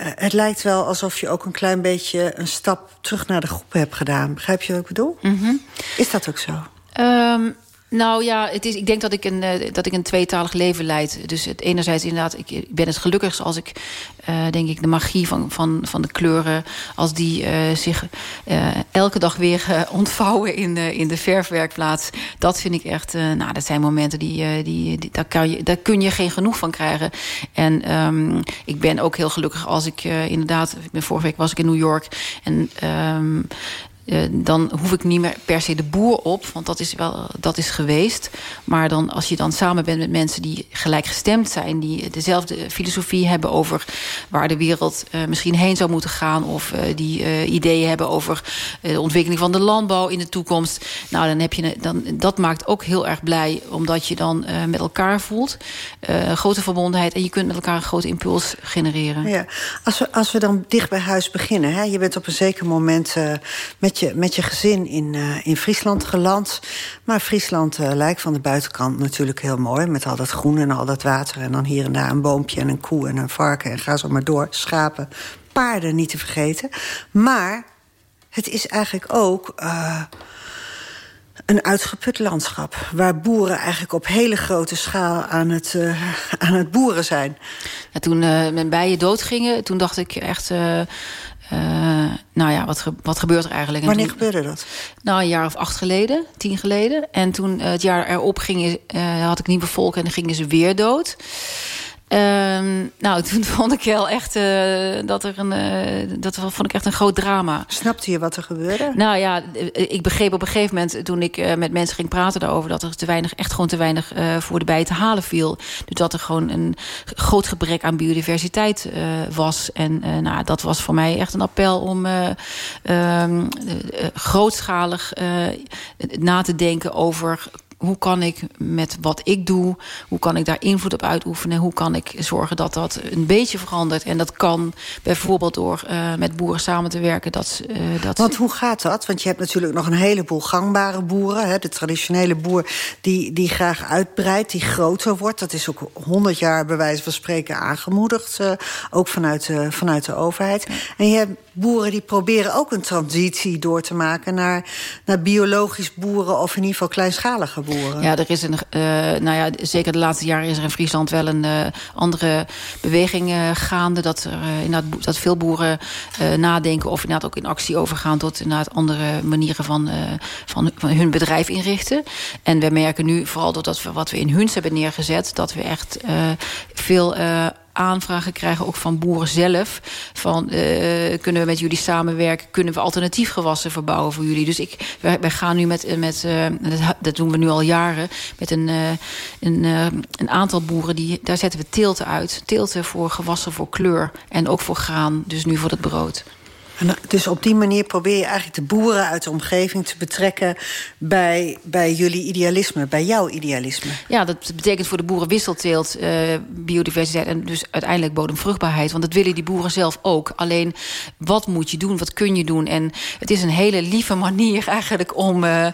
Uh, het lijkt wel alsof je ook een klein beetje een stap terug naar de groep hebt gedaan. Begrijp je wat ik bedoel? Mm -hmm. Is dat ook zo? Um, Nou ja, het is, ik denk dat ik, een, uh, dat ik een tweetalig leven leid. Dus het, enerzijds inderdaad, ik, ben het gelukkigst als ik, uh, denk ik, de magie van, van, van de kleuren... als die uh, zich elke dag weer ontvouwen in, in de verfwerkplaats. Dat vind ik echt, nou, dat zijn momenten die, die, die, daar, kan je, daar kun je geen genoeg van krijgen. En um, ik ben ook heel gelukkig als ik inderdaad... vorige week was ik in New York en... Um, uh, dan hoef ik niet meer per se de boer op. Want dat is, wel, dat is geweest. Maar dan, als je dan samen bent met mensen die gelijkgestemd zijn... die dezelfde filosofie hebben over waar de wereld uh, misschien heen zou moeten gaan... of uh, die ideeën hebben over de ontwikkeling van de landbouw in de toekomst. Nou, dan heb je, dan, dat maakt ook heel erg blij. Omdat je dan met elkaar voelt. grote verbondenheid. En je kunt met elkaar een grote impuls genereren. Ja. Als, we, als we dan dicht bij huis beginnen. Hè? Je bent op een zeker moment met met je gezin in, uh, in Friesland geland. Maar Friesland uh, lijkt van de buitenkant natuurlijk heel mooi... met al dat groen en al dat water. En dan hier en daar een boompje en een koe en een varken... en ga zo maar door, schapen, paarden niet te vergeten. Maar het is eigenlijk ook... Uh, een uitgeput landschap. Waar boeren eigenlijk op hele grote schaal aan het, aan het boeren zijn. Toen mijn bijen doodgingen, toen dacht ik echt... uh, nou ja, wat, ge wat gebeurt er eigenlijk? Wanneer toen, gebeurde dat? Nou, een jaar of acht geleden, tien geleden. En toen het jaar erop ging, uh, had ik nieuwe volk en dan gingen ze weer dood. Um, nou, toen vond ik wel echt uh, dat er een. Uh, dat vond ik echt een groot drama. Snapte je wat er gebeurde? Nou ja, ik begreep op een gegeven moment toen ik uh, met mensen ging praten daarover dat er te weinig, echt gewoon te weinig voor de bij te halen viel. Dus dat er gewoon een groot gebrek aan biodiversiteit was. En nou, dat was voor mij echt een appel om um, grootschalig na te denken over hoe kan ik met wat ik doe... hoe kan ik daar invloed op uitoefenen... hoe kan ik zorgen dat dat een beetje verandert. En dat kan bijvoorbeeld door uh, met boeren samen te werken. Dat, uh, dat... Want hoe gaat dat? Want je hebt natuurlijk nog een heleboel gangbare boeren. Hè? De traditionele boer die, die graag uitbreidt, die groter wordt. Dat is ook honderd jaar bij wijze van spreken aangemoedigd. Uh, ook vanuit, vanuit de overheid. En je hebt boeren die proberen ook een transitie door te maken... naar, naar biologisch boeren of in ieder geval kleinschalige boeren. Ja, er is een, uh, nou ja, zeker de laatste jaren is er in Friesland wel een uh, andere beweging uh, gaande. Dat, er, inderdaad, dat veel boeren nadenken of inderdaad ook in actie overgaan... tot inderdaad andere manieren van, van, van hun bedrijf inrichten. En we merken nu, vooral doordat we wat we in Huns hebben neergezet... dat we echt veel aanvragen krijgen, ook van boeren zelf. Van, uh, kunnen we met jullie samenwerken? Kunnen we alternatief gewassen verbouwen voor jullie? Dus ik, wij, gaan nu met, met uh, dat, doen we nu al jaren... met een, een, een aantal boeren, die, daar zetten we teelten uit. Teelten voor gewassen voor kleur en ook voor graan. Dus nu voor het brood. En dus op die manier probeer je eigenlijk de boeren uit de omgeving te betrekken bij, bij jullie idealisme, bij jouw idealisme. Ja, dat betekent voor de boeren wisselteelt, uh, biodiversiteit en dus uiteindelijk bodemvruchtbaarheid. Want dat willen die boeren zelf ook. Alleen, wat moet je doen, wat kun je doen? En het is een hele lieve manier eigenlijk om... Uh,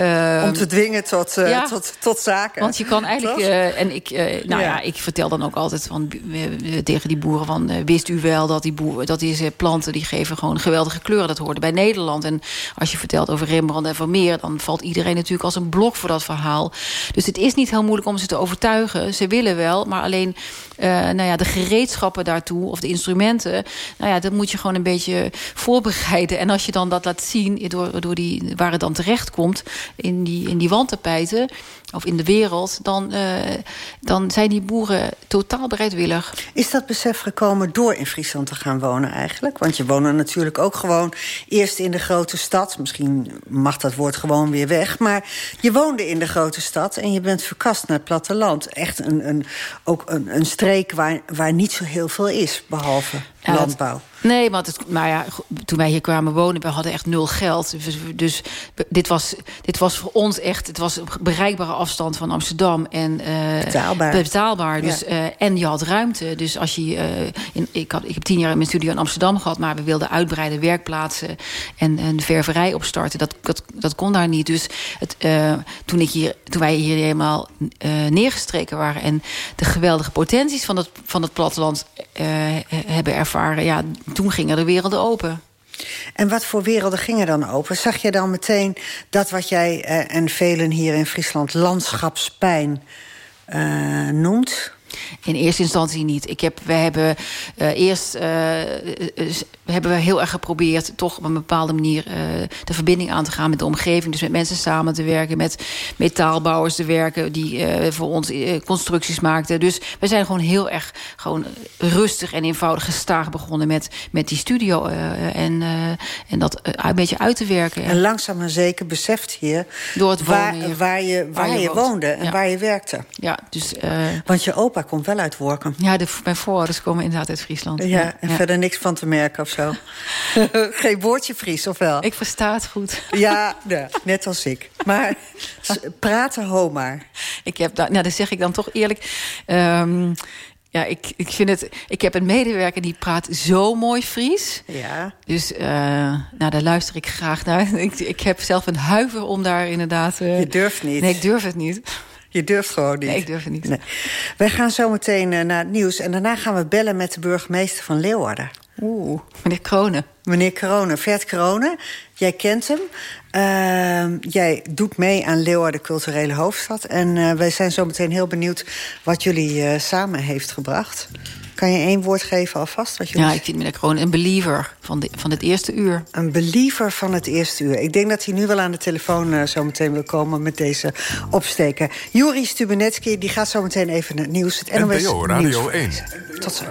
uh, om te dwingen tot, ja, tot, tot zaken. Want je kan eigenlijk... en ik, nou ja. ja. ik vertel dan ook altijd van, tegen die boeren van... wist u wel dat die boeren, dat deze planten die geven gewoon geweldige kleuren. Dat hoorde bij Nederland. En als je vertelt over Rembrandt en Vermeer... dan valt iedereen natuurlijk als een blok voor dat verhaal. Dus het is niet heel moeilijk om ze te overtuigen. Ze willen wel, maar alleen uh, nou ja, de gereedschappen daartoe... of de instrumenten, nou ja, dat moet je gewoon een beetje voorbereiden. En als je dan dat laat zien, door, door die, waar het dan terecht komt... in die, in die wandtapijten of in de wereld... Dan, uh, dan zijn die boeren totaal bereidwillig. Is dat besef gekomen door in Friesland te gaan wonen eigenlijk? Want je woont natuurlijk ook gewoon eerst in de grote stad. Misschien mag dat woord gewoon weer weg. Maar je woonde in de grote stad en je bent verkast naar het platteland. Echt een, een, ook een, een streek waar, waar niet zo heel veel is, behalve landbouw. Nee, want het, maar ja, toen wij hier kwamen wonen, we hadden echt nul geld. Dus, dus dit, was, dit was voor ons echt, het was bereikbare afstand van Amsterdam. En, uh, betaalbaar. betaalbaar dus, uh, en je had ruimte. Dus als je, uh, in, ik, had, ik heb tien jaar in mijn studio in Amsterdam gehad, maar we wilden uitbreiden werkplaatsen en, en de ververij opstarten. Dat, dat, dat kon daar niet. Dus het, toen, ik hier, toen wij hier helemaal neergestreken waren en de geweldige potenties van het, van het platteland hebben ervaren, ja, toen gingen de werelden open. En wat voor werelden gingen dan open? Zag je dan meteen dat wat jij eh, en velen hier in Friesland landschapspijn uh, noemt? In eerste instantie niet. Ik heb, we hebben uh, eerst uh, hebben we heel erg geprobeerd... toch op een bepaalde manier de verbinding aan te gaan met de omgeving. Dus met mensen samen te werken, met metaalbouwers te werken... die voor ons constructies maakten. Dus we zijn gewoon heel erg gewoon rustig en eenvoudig gestaag begonnen... met, met die studio en, en dat een beetje uit te werken. En langzaam en zeker beseft je... Door het waar, waar, je, waar, waar je, je woonde en ja. waar je werkte. Ja, dus, Want je opa komt wel uit Workum. Ja, de, mijn voorouders komen inderdaad uit Friesland. Ja, en verder niks van te merken of zo. Geen woordje Fries, of wel? Ik versta het goed. Ja, ja net als ik. Maar praten ho maar. Ik heb, nou, dat zeg ik dan toch eerlijk... Um, ja, ik, ik vind het. Ik heb een medewerker die praat zo mooi Fries. Ja. Dus uh, nou, daar luister ik graag naar. Ik, ik heb zelf een huiver om daar inderdaad. Uh, Je durft niet. Nee, ik durf het niet. Je durft gewoon niet. Nee, ik durf het niet. Nee. Wij gaan zo meteen uh, naar het nieuws. En daarna gaan we bellen met de burgemeester van Leeuwarden. Oeh, meneer Kronen. Meneer Kronen, Vert Kronen. Jij kent hem. Uh, jij doet mee aan Leeuwarden Culturele Hoofdstad. En uh, wij zijn zo meteen heel benieuwd wat jullie uh, samen heeft gebracht. Kan je één woord geven alvast? Wat jullie... Ja, ik vind meneer Kronen een believer van, de, van het eerste uur. Een believer van het eerste uur. Ik denk dat hij nu wel aan de telefoon uh, zo meteen wil komen met deze opsteken. Juri Stubenetski die gaat zo meteen even naar het nieuws. Het NPO Radio 1. Tot zo.